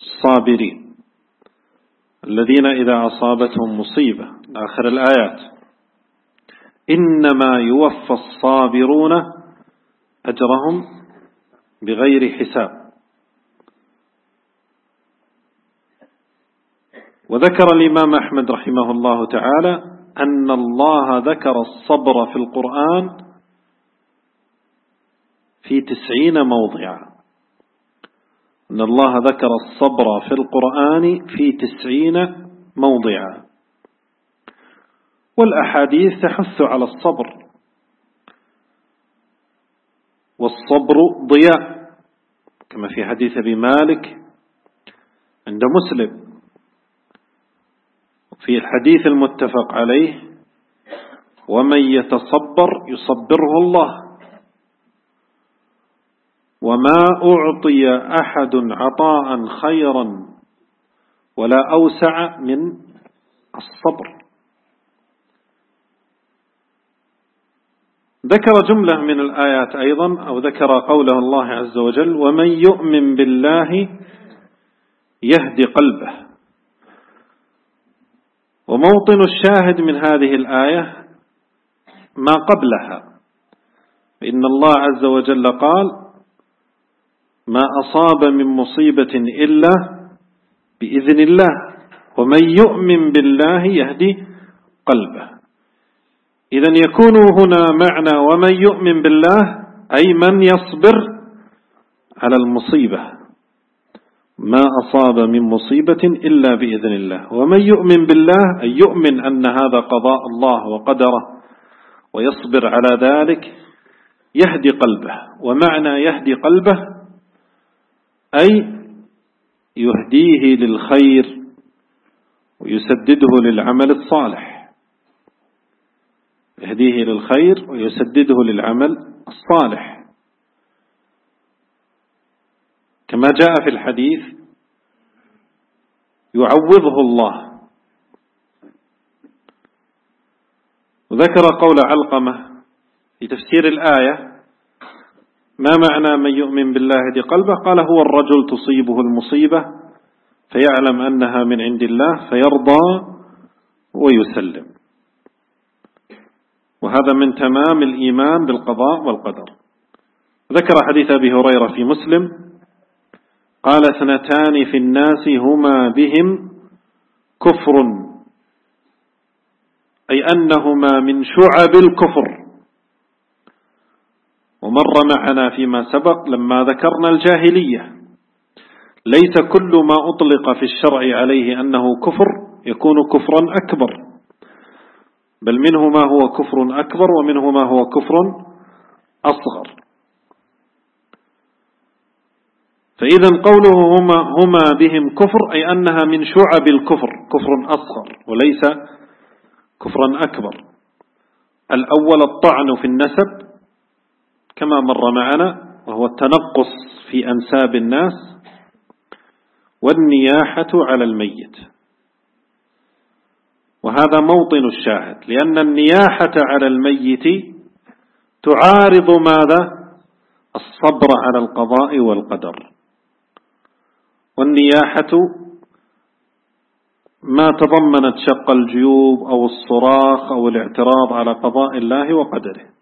الصابرين الذين إذا أصابتهم مصيبة. آخر الآيات. إنما يوفى الصابرون أجرهم بغير حساب. وذكر الإمام أحمد رحمه الله تعالى أن الله ذكر الصبر في القرآن في تسعين موضعا. أن الله ذكر الصبر في القرآن في تسعين موضعا. والأحاديث تحث على الصبر. والصبر ضياء كما في حديث أبي مالك عند مسلم. في الحديث المتفق عليه ومن يتصبر يصبره الله. وما أعطي أحد عطاء خيرا ولا أوسع من الصبر. ذكر جملة من الآيات أيضا أو ذكر قوله الله عز وجل ومن يؤمن بالله يهدي قلبه. وموطن الشاهد من هذه الآية ما قبلها. إن الله عز وجل قال ما أصاب من مصيبة إلا بإذن الله ومن يؤمن بالله يهدي قلبه. إذا يكون هنا معنى ومن يؤمن بالله أي من يصبر على المصيبة. ما أصاب من مصيبة إلا بإذن الله ومن يؤمن بالله أي يؤمن أن هذا قضاء الله وقدره ويصبر على ذلك يهدي قلبه. ومعنى يهدي قلبه أي يهديه للخير ويسدده للعمل الصالح. يهديه للخير ويسدده للعمل الصالح. كما جاء في الحديث يعوضه الله. وذكر قول علقمة في تفسير الآية ما معنى من يؤمن بالله دي قلبه؟ قال هو الرجل تصيبه المصيبة فيعلم أنها من عند الله فيرضى ويسلم. وهذا من تمام الإيمان بالقضاء والقدر. ذكر حديث أبي هريرة في مسلم قال اثنتان في الناس هما بهم كفر أي أنهما من شعب الكفر. ومر معنا فيما سبق لما ذكرنا الجاهلية. ليس كل ما أطلق في الشرع عليه أنه كفر يكون كفرا أكبر. بل منه ما هو كفر أكبر ومنه ما هو كفر أصغر. فإذا قوله هما, هما بهم كفر أي أنها من شعب الكفر كفر أصغر وليس كفرا أكبر. الأول الطعن في النسب كما مر معنا وهو التنقص في أنساب الناس والنياحة على الميت. وهذا موطن الشاهد لأن النياحة على الميت تعارض ماذا؟ الصبر على القضاء والقدر. والنياحة ما تضمنت شق الجيوب أو الصراخ أو الاعتراض على قضاء الله وقدره.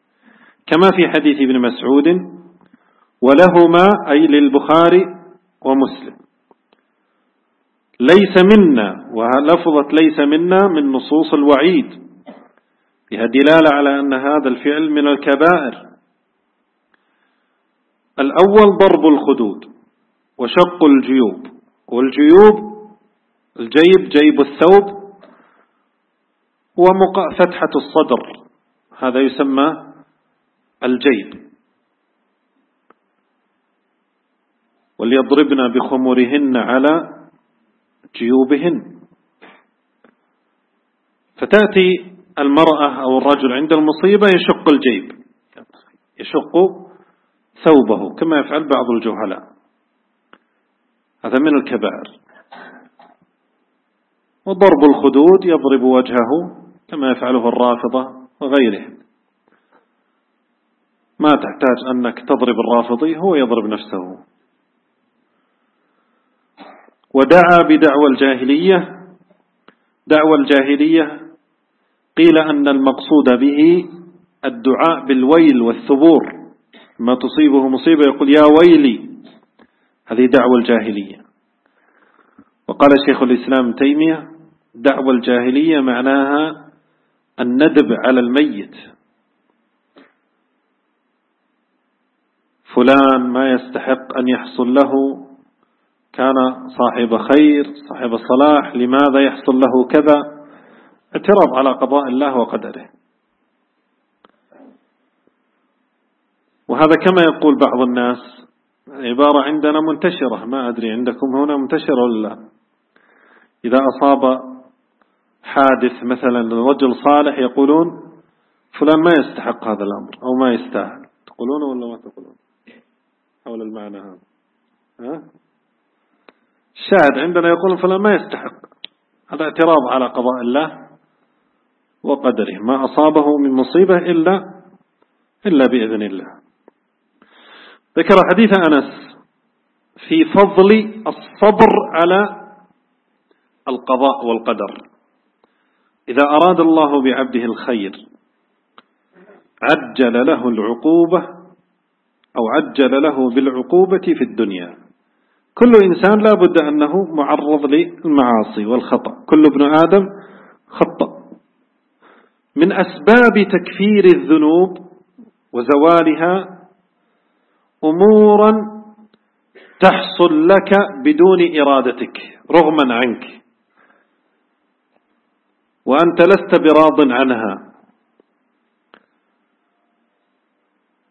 كما في حديث ابن مسعود ولهما أي للبخاري ومسلم. ليس منا ولفظة ليس منا من نصوص الوعيد فيها دلالة على أن هذا الفعل من الكبائر. الأول ضرب الخدود وشق الجيوب والجيوب الجيب جيب الثوب وفتحة الصدر هذا يسمى الجيب. وليضربن بخمرهن على جيوبهن. فتأتي المرأة أو الرجل عند المصيبة يشق الجيب. يشق ثوبه كما يفعل بعض الجهلاء. هذا من الكبائر. وضرب الخدود يضرب وجهه كما يفعله الرافضة وغيرهم. ما تحتاج أنك تضرب الرافضي هو يضرب نفسه. ودعا بدعوى الجاهلية. دعوى الجاهلية قيل أن المقصود به الدعاء بالويل والثبور. ما تصيبه مصيبة يقول يا ويلي. هذه دعوة الجاهلية. وقال شيخ الإسلام تيمية دعوة الجاهلية معناها الندب على الميت. فلان ما يستحق أن يحصل له كان صاحب خير صاحب صلاح لماذا يحصل له كذا؟ اعتراض على قضاء الله وقدره. وهذا كما يقول بعض الناس عبارة عندنا منتشرة ما أدري عندكم هنا منتشرة ولا لا. إذا أصاب حادث مثلا لرجل صالح يقولون فلان ما يستحق هذا الأمر أو ما يستاهل. تقولون ولا ما تقولون؟ حول المعنى هذا. ها؟ الشاهد عندنا يقول فلان ما يستحق. هذا اعتراض على قضاء الله وقدره. ما أصابه من مصيبة إلا إلا بإذن الله. ذكر حديث أنس في فضل الصبر على القضاء والقدر. إذا أراد الله بعبده الخير عجل له العقوبة أو عجل له بالعقوبة في الدنيا. كل إنسان لا بد أنه معرض للمعاصي والخطأ. كل ابن آدم خطأ. من أسباب تكفير الذنوب وزوالها أمورا تحصل لك بدون إرادتك رغما عنك. وأنت لست براض عنها.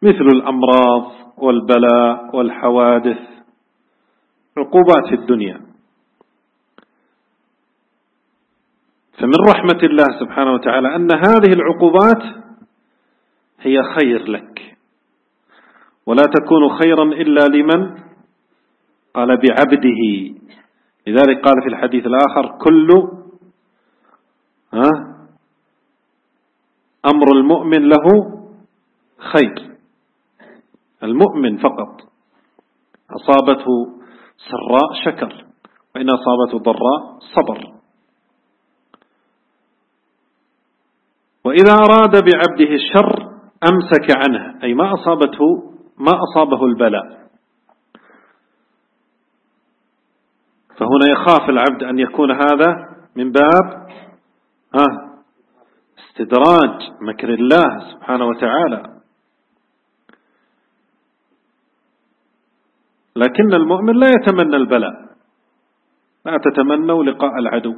مثل الأمراض والبلاء والحوادث عقوبات الدنيا. فمن رحمة الله سبحانه وتعالى أن هذه العقوبات هي خير لك. ولا تكون خيرا إلا لمن؟ قال بعبده. لذلك قال في الحديث الآخر كل أمر المؤمن له خير. المؤمن فقط. أصابته سراء شكر وإن أصابته ضراء صبر. وإذا أراد بعبده الشر أمسك عنه أي ما أصابته ما أصابه البلاء. فهنا يخاف العبد أن يكون هذا من باب استدراج مكر الله سبحانه وتعالى. لكن المؤمن لا يتمنى البلاء لا تتمنوا لقاء العدو.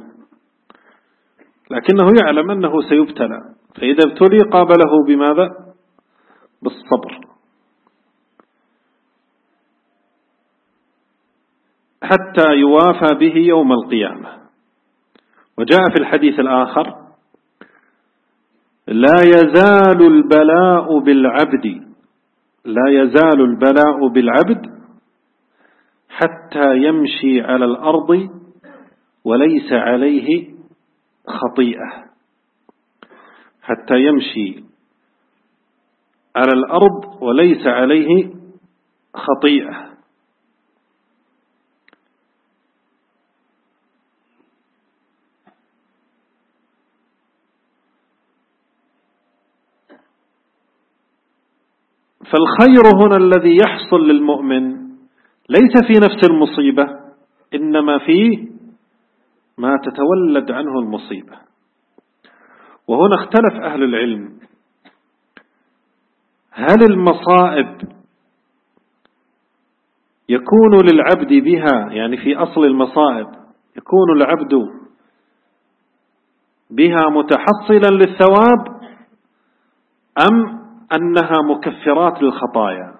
لكنه يعلم أنه سيبتلى فإذا ابتلي قابله بماذا؟ بالصبر. حتى يوافى به يوم القيامة. وجاء في الحديث الآخر لا يزال البلاء بالعبد لا يزال البلاء بالعبد حتى يمشي على الأرض وليس عليه خطيئة. حتى يمشي على الأرض وليس عليه خطيئة. فالخير هنا الذي يحصل للمؤمن ليس في نفس المصيبة إنما في ما تتولد عنه المصيبة. وهنا اختلف أهل العلم. هل المصائب يكون للعبد بها يعني في أصل المصائب يكون العبد بها متحصلا للثواب أم أنها مكفرات للخطايا؟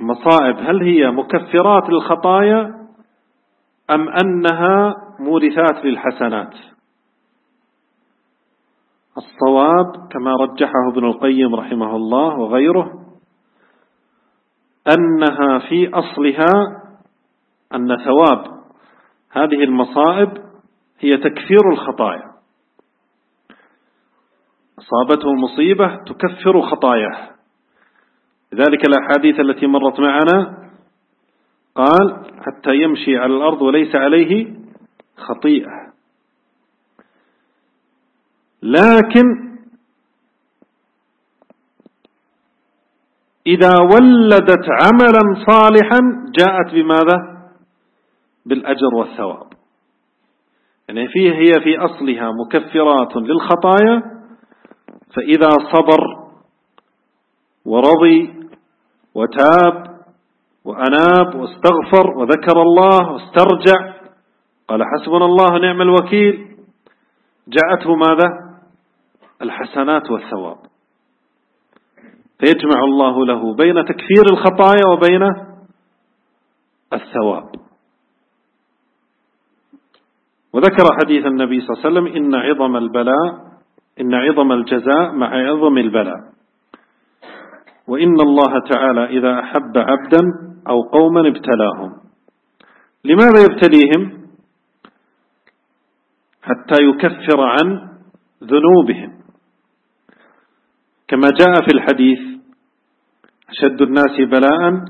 المصائب هل هي مكفرات للخطايا أم أنها مورثات للحسنات؟ الصواب كما رجحه ابن القيم رحمه الله وغيره أنها في أصلها أن ثواب هذه المصائب هي تكفير الخطايا. أصابته مصيبة تكفر خطاياه. لذلك الأحاديث التي مرت معنا قال حتى يمشي على الأرض وليس عليه خطيئة. لكن إذا ولدت عملا صالحا جاءت بماذا؟ بالأجر والثواب. يعني فيه هي في أصلها مكفرات للخطايا فإذا صبر ورضي وتاب وأناب واستغفر وذكر الله واسترجع. قال حسبنا الله نعم الوكيل. جاءته ماذا؟ الحسنات والثواب. فيجمع الله له بين تكفير الخطايا وبين الثواب. وذكر حديث النبي صلى الله عليه وسلم إن عظم البلاء إن عظم الجزاء مع عظم البلاء. وإن الله تعالى إذا أحب عبدا أو قوما ابتلاهم. لماذا يبتليهم؟ حتى يكفر عن ذنوبهم. كما جاء في الحديث أشد الناس بلاء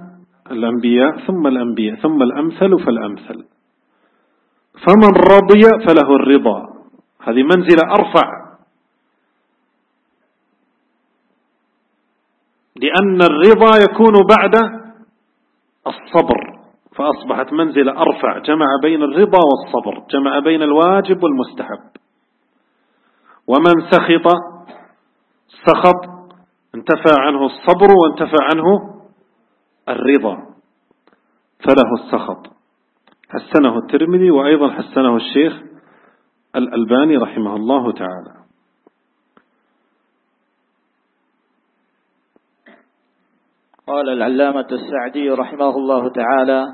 الأنبياء ثم الأنبياء ثم الأمثل فالأمثل. فمن رضي فله الرضا. هذه منزلة أرفع. لأن الرضا يكون بعد الصبر فأصبحت منزلة أرفع جمع بين الرضا والصبر جمع بين الواجب والمستحب. ومن سخط سخط انتفى عنه الصبر وانتفى عنه الرضا فله السخط. حسنه الترمذي وأيضا حسنه الشيخ الألباني رحمه الله تعالى. قال العلامة السعدي رحمه الله تعالى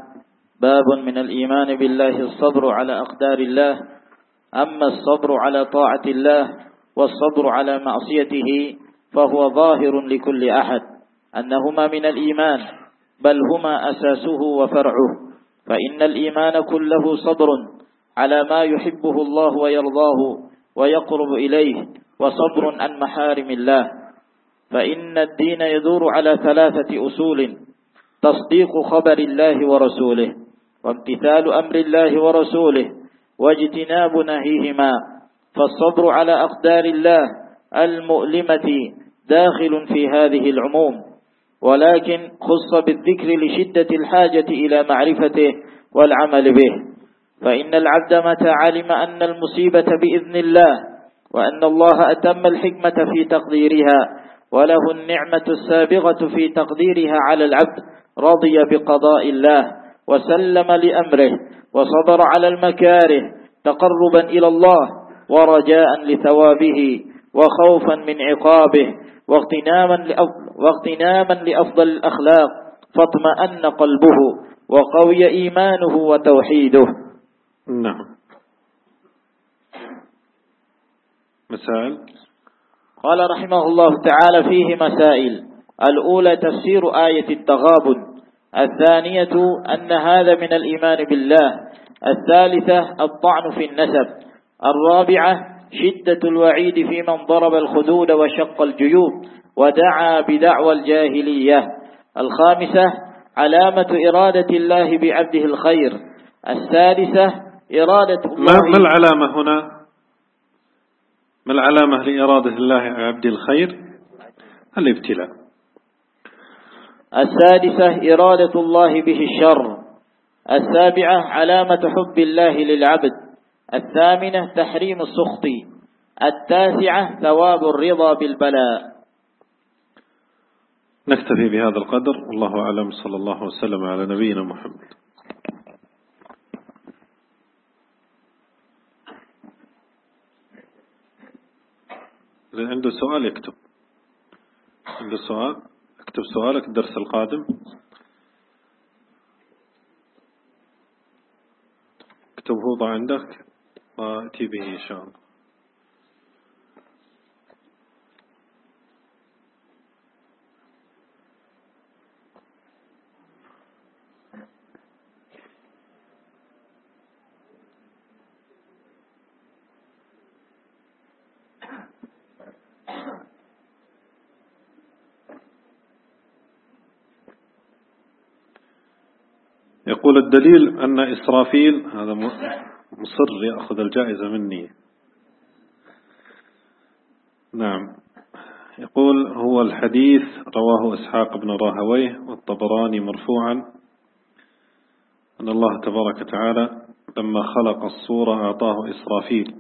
باب من الإيمان بالله الصبر على أقدار الله أما الصبر على طاعة الله والصبر على معصيته فهو ظاهر لكل أحد أنهما من الإيمان بل هما أساسه وفرعه فإن الإيمان كله صبر على ما يحبه الله ويرضاه ويقرب إليه وصبر عن محارم الله. فإن الدين يدور على ثلاثة أصول تصديق خبر الله ورسوله وامتثال أمر الله ورسوله واجتناب نهيهما فالصبر على أقدار الله المؤلمة داخل في هذه العموم. ولكن خص بالذكر لشدة الحاجة إلى معرفته والعمل به. فإن العبد متى علم أن المصيبة بإذن الله وأن الله أتم الحكمة في تقديرها وله النعمة السابغة في تقديرها على العبد رضي بقضاء الله وسلم لأمره وصبر على المكاره تقربا إلى الله ورجاء لثوابه وخوفا من عقابه واغتناما واغتناما لأفضل الأخلاق فاطمأن قلبه وقوي إيمانه وتوحيده. نعم. مسائل قال رحمه الله تعالى فيه مسائل. الأولى تفسير آية التغابن. الثانية أن هذا من الإيمان بالله. الثالثة الطعن في النسب. الرابعة شدة الوعيد في من ضرب الخدود وشق الجيوب ودعا بدعوى الجاهلية. الخامسة علامة إرادة الله بعبده الخير. السادسة إرادة الله ما العلامة هنا؟ ما العلامة لإرادة الله عبد الخير؟ الابتلاء. السادسة إرادة الله به الشر. السابعة علامة حب الله للعبد. الثامنة تحريم السخط. التاسعة ثواب الرضا بالبلاء. نكتفي بهذا القدر. والله أعلم. صلى الله وسلم على نبينا محمد. اللي عنده سؤال يكتب. عنده سؤال. اكتب سؤالك الدرس القادم. اكتبه ضع عندك. واتي به إن شاء الله. يقول الدليل أن إسرافيل هذا مصر يأخذ الجائزة مني. نعم. يقول هو الحديث رواه إسحاق بن راهويه والطبراني مرفوعا. أن الله تبارك وتعالى لما خلق الصورة أعطاه إسرافيل.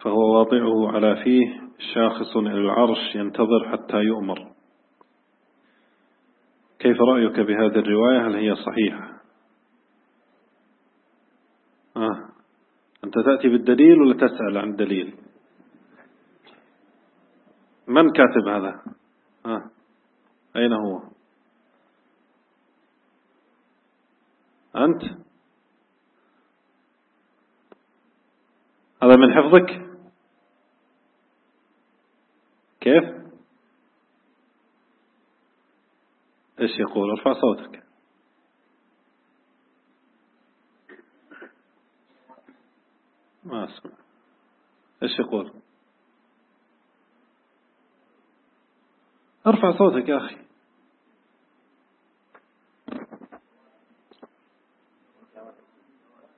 فهو واضعه على فيه شاخص إلى العرش ينتظر حتى يؤمر. كيف رأيك بهذه الرواية؟ هل هي صحيحة؟ آه. أنت تأتي بالدليل ولا تسأل عن الدليل؟ من كاتب هذا؟ آه. أين هو؟ أنت؟ هذا من حفظك؟ كيف؟ إيش يقول؟ ارفع صوتك. ما أسمع. إيش يقول؟ ارفع صوتك يا أخي.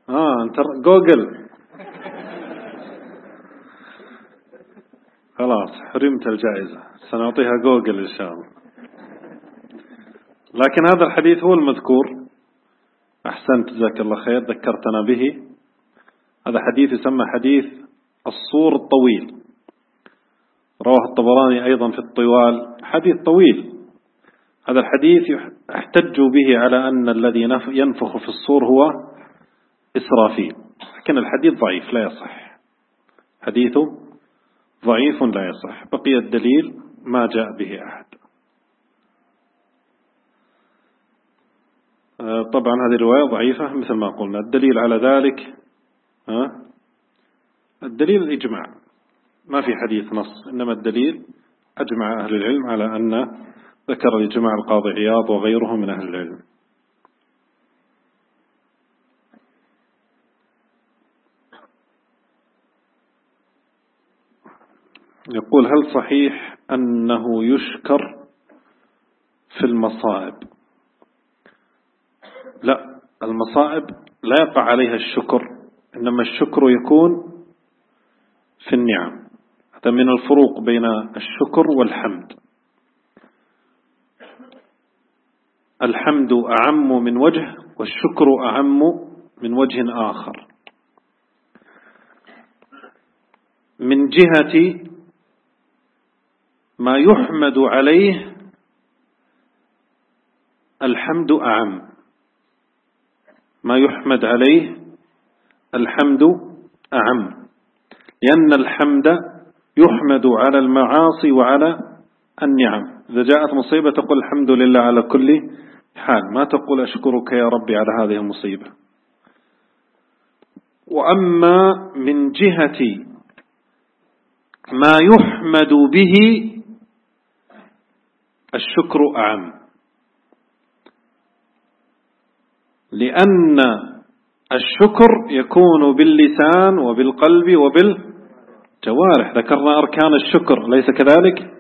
آه أنت جوجل. خلاص حرمت الجائزة. سنعطيها جوجل إن شاء الله. لكن هذا الحديث هو المذكور. أحسنت جزاك الله خير ذكرتنا به. هذا حديث يسمى حديث الصور الطويل. رواه الطبراني أيضا في الطوال. حديث طويل. هذا الحديث احتج به على أن الذي ينفخ في الصور هو إسرافيل. لكن الحديث ضعيف لا يصح. حديثه ضعيف لا يصح. بقي الدليل ما جاء به أحد. طبعا هذه الرواية ضعيفة مثل ما قلنا. الدليل على ذلك الدليل الإجماع. ما في حديث نص إنما الدليل أجمع أهل العلم على أن ذكر الإجماع القاضي عياض وغيره من أهل العلم. يقول هل صحيح أنه يشكر في المصائب؟ لا المصائب لا يقع عليها الشكر إنما الشكر يكون في النعم. هذا من الفروق بين الشكر والحمد. الحمد أعم من وجه والشكر أعم من وجه آخر. من جهة ما يحمد عليه الحمد أعم. ما يحمد عليه الحمد أعم. لأن الحمد يحمد على المعاصي وعلى النعم. إذا جاءت مصيبة تقول الحمد لله على كل حال. ما تقول أشكرك يا ربي على هذه المصيبة. وأما من جهة ما يحمد به الشكر أعم. لأن الشكر يكون باللسان وبالقلب وبالجوارح. ذكرنا أركان الشكر ليس كذلك؟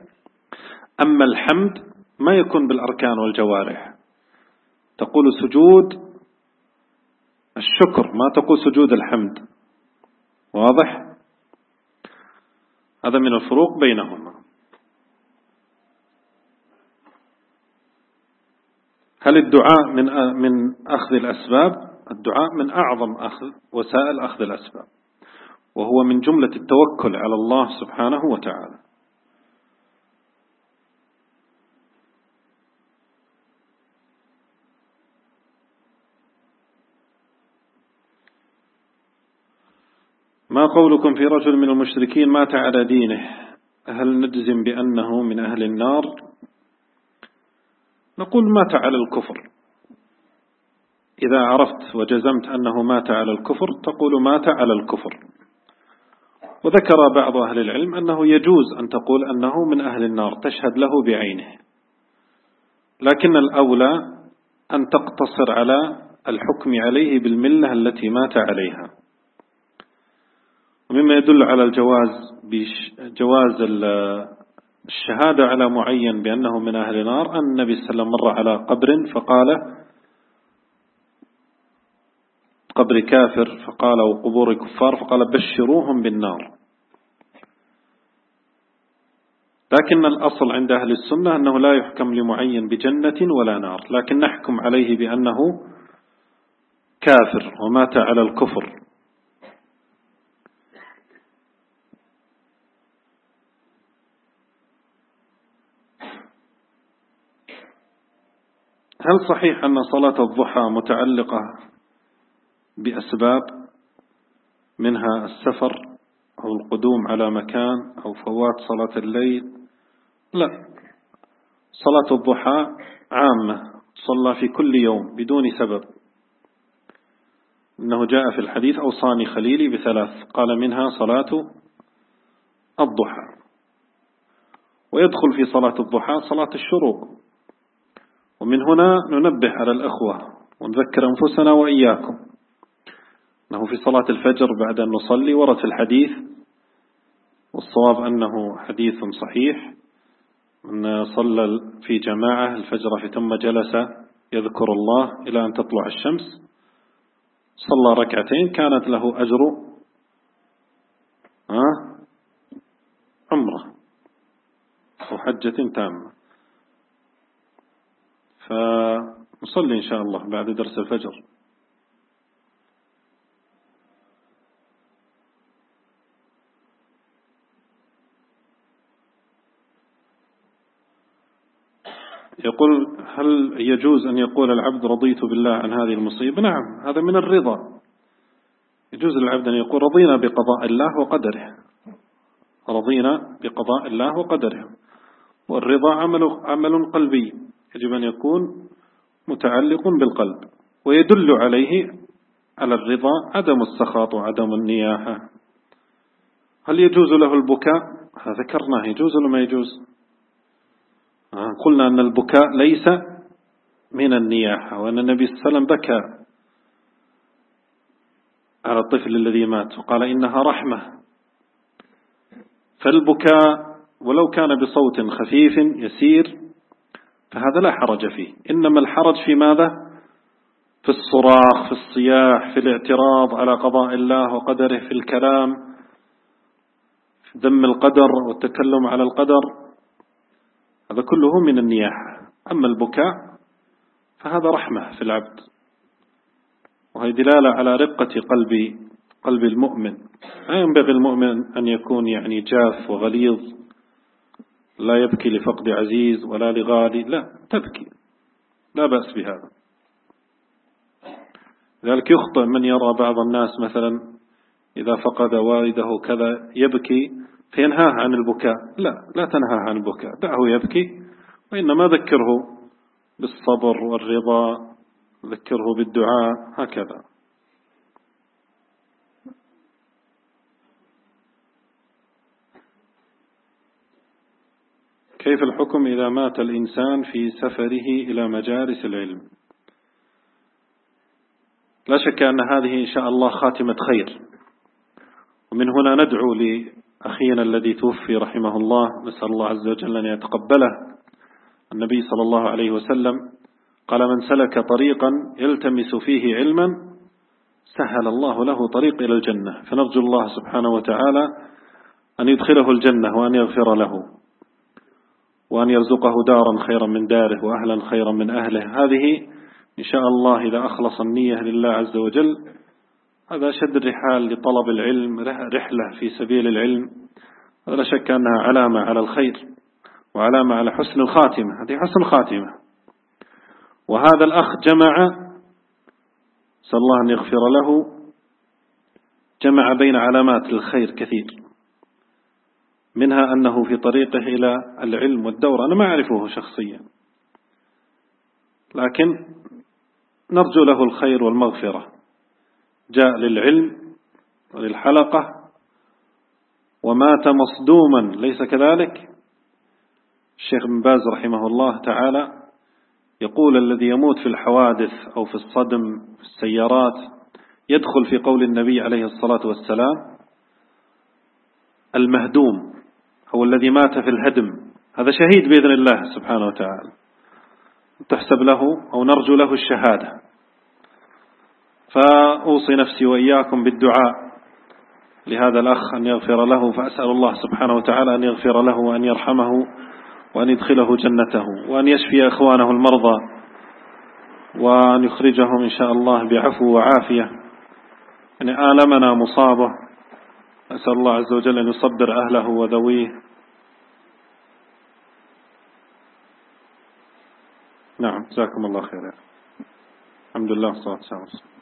أما الحمد ما يكون بالأركان والجوارح. تقول سجود الشكر ما تقول سجود الحمد. واضح؟ هذا من الفروق بينهما. هل الدعاء من من أخذ الأسباب؟ الدعاء من أعظم أخذ وسائل أخذ الأسباب. وهو من جملة التوكل على الله سبحانه وتعالى. ما قولكم في رجل من المشركين مات على دينه؟ هل نجزم بأنه من أهل النار؟ نقول مات على الكفر. إذا عرفت وجزمت أنه مات على الكفر تقول مات على الكفر. وذكر بعض أهل العلم أنه يجوز أن تقول أنه من أهل النار تشهد له بعينه. لكن الأولى أن تقتصر على الحكم عليه بالملة التي مات عليها. ومما يدل على الجواز بجواز الشهادة على معين بأنه من أهل نار أن النبي صلى الله عليه وسلم مر على قبر فقال قبر كافر فقال وقبور كفار فقال بشروهم بالنار. لكن الأصل عند أهل السنة أنه لا يحكم لمعين بجنة ولا نار لكن نحكم عليه بأنه كافر ومات على الكفر. هل صحيح أن صلاة الضحى متعلقة بأسباب منها السفر أو القدوم على مكان أو فوات صلاة الليل؟ لا. صلاة الضحى عامة صلى في كل يوم بدون سبب. إنه جاء في الحديث أوصاني خليلي بثلاث قال منها صلاة الضحى. ويدخل في صلاة الضحى صلاة الشروق. ومن هنا ننبه على الأخوة ونذكر أنفسنا وإياكم. أنه في صلاة الفجر بعد أن نصلي ورد الحديث والصواب أنه حديث صحيح. أن صلى في جماعة الفجر ثم جلس يذكر الله إلى أن تطلع الشمس. صلى ركعتين كانت له أجر عمرة أو حجة تامة. فنصلي إن شاء الله بعد درس الفجر. يقول هل يجوز أن يقول العبد رضيت بالله عن هذه المصيبة؟ نعم هذا من الرضا. يجوز للعبد أن يقول رضينا بقضاء الله وقدره. رضينا بقضاء الله وقدره. والرضا عمل, عمل قلبي. يجب أن يكون متعلق بالقلب ويدل عليه على الرضا عدم السخط وعدم النياحة. هل يجوز له البكاء؟ ذكرناه يجوز ولا ما يجوز؟ آه، قلنا أن البكاء ليس من النياحة وأن النبي صلى الله عليه وسلم بكى على الطفل الذي مات وقال إنها رحمة. فالبكاء ولو كان بصوت خفيف يسير فهذا لا حرج فيه. إنما الحرج في ماذا؟ في الصراخ في الصياح في الاعتراض على قضاء الله وقدره في الكلام في ذم القدر والتكلم على القدر. هذا كله من النياحة أما البكاء فهذا رحمة في العبد. وهي دلالة على رقة قلب قلب المؤمن. لا ينبغي المؤمن أن يكون يعني جاف وغليظ. لا يبكي لفقد عزيز ولا لغالي. لا تبكي. لا بأس بهذا. ذلك يخطئ من يرى بعض الناس مثلا إذا فقد والده كذا يبكي فينهاه عن البكاء. لا لا تنهاه عن البكاء. دعه يبكي وإنما ذكره بالصبر والرضا ذكره بالدعاء هكذا. كيف الحكم إذا مات الإنسان في سفره إلى مجالس العلم؟ لا شك أن هذه إن شاء الله خاتمة خير. ومن هنا ندعو لأخينا الذي توفي رحمه الله نسأل الله عز وجل أن يتقبله. النبي صلى الله عليه وسلم قال من سلك طريقا يلتمس فيه علما سهل الله له طريق إلى الجنة. فنرجو الله سبحانه وتعالى أن يدخله الجنة وأن يغفر له. وأن يرزقه دارا خيرا من داره وأهلا خيرا من أهله. هذه إن شاء الله إذا أخلص النية لله عز وجل هذا شد الرحال لطلب العلم رحلة في سبيل العلم. لا شك أنها علامة على الخير وعلامة على حسن الخاتمة. هذه حسن الخاتمة. وهذا الأخ جمع سأل الله أن يغفر له جمع بين علامات الخير كثير. منها أنه في طريقه إلى العلم والدور أنا ما أعرفه شخصيا. لكن نرجو له الخير والمغفرة. جاء للعلم وللحلقة ومات مصدوما. ليس كذلك؟ الشيخ بن باز رحمه الله تعالى يقول الذي يموت في الحوادث أو في الصدم في السيارات يدخل في قول النبي عليه الصلاة والسلام المهدوم. هو الذي مات في الهدم. هذا شهيد بإذن الله سبحانه وتعالى. تحسب له أو نرجو له الشهادة. فأوصي نفسي وإياكم بالدعاء. لهذا الأخ أن يغفر له فأسأل الله سبحانه وتعالى أن يغفر له وأن يرحمه وأن يدخله جنته وأن يشفي إخوانه المرضى وأن يخرجهم إن شاء الله بعفو وعافية. يعني آلمنا مصابة. أسأل الله عز وجل أن يصبر أهله وذويه. نعم جزاكم الله خيرا. الحمد لله والصلاة والسلام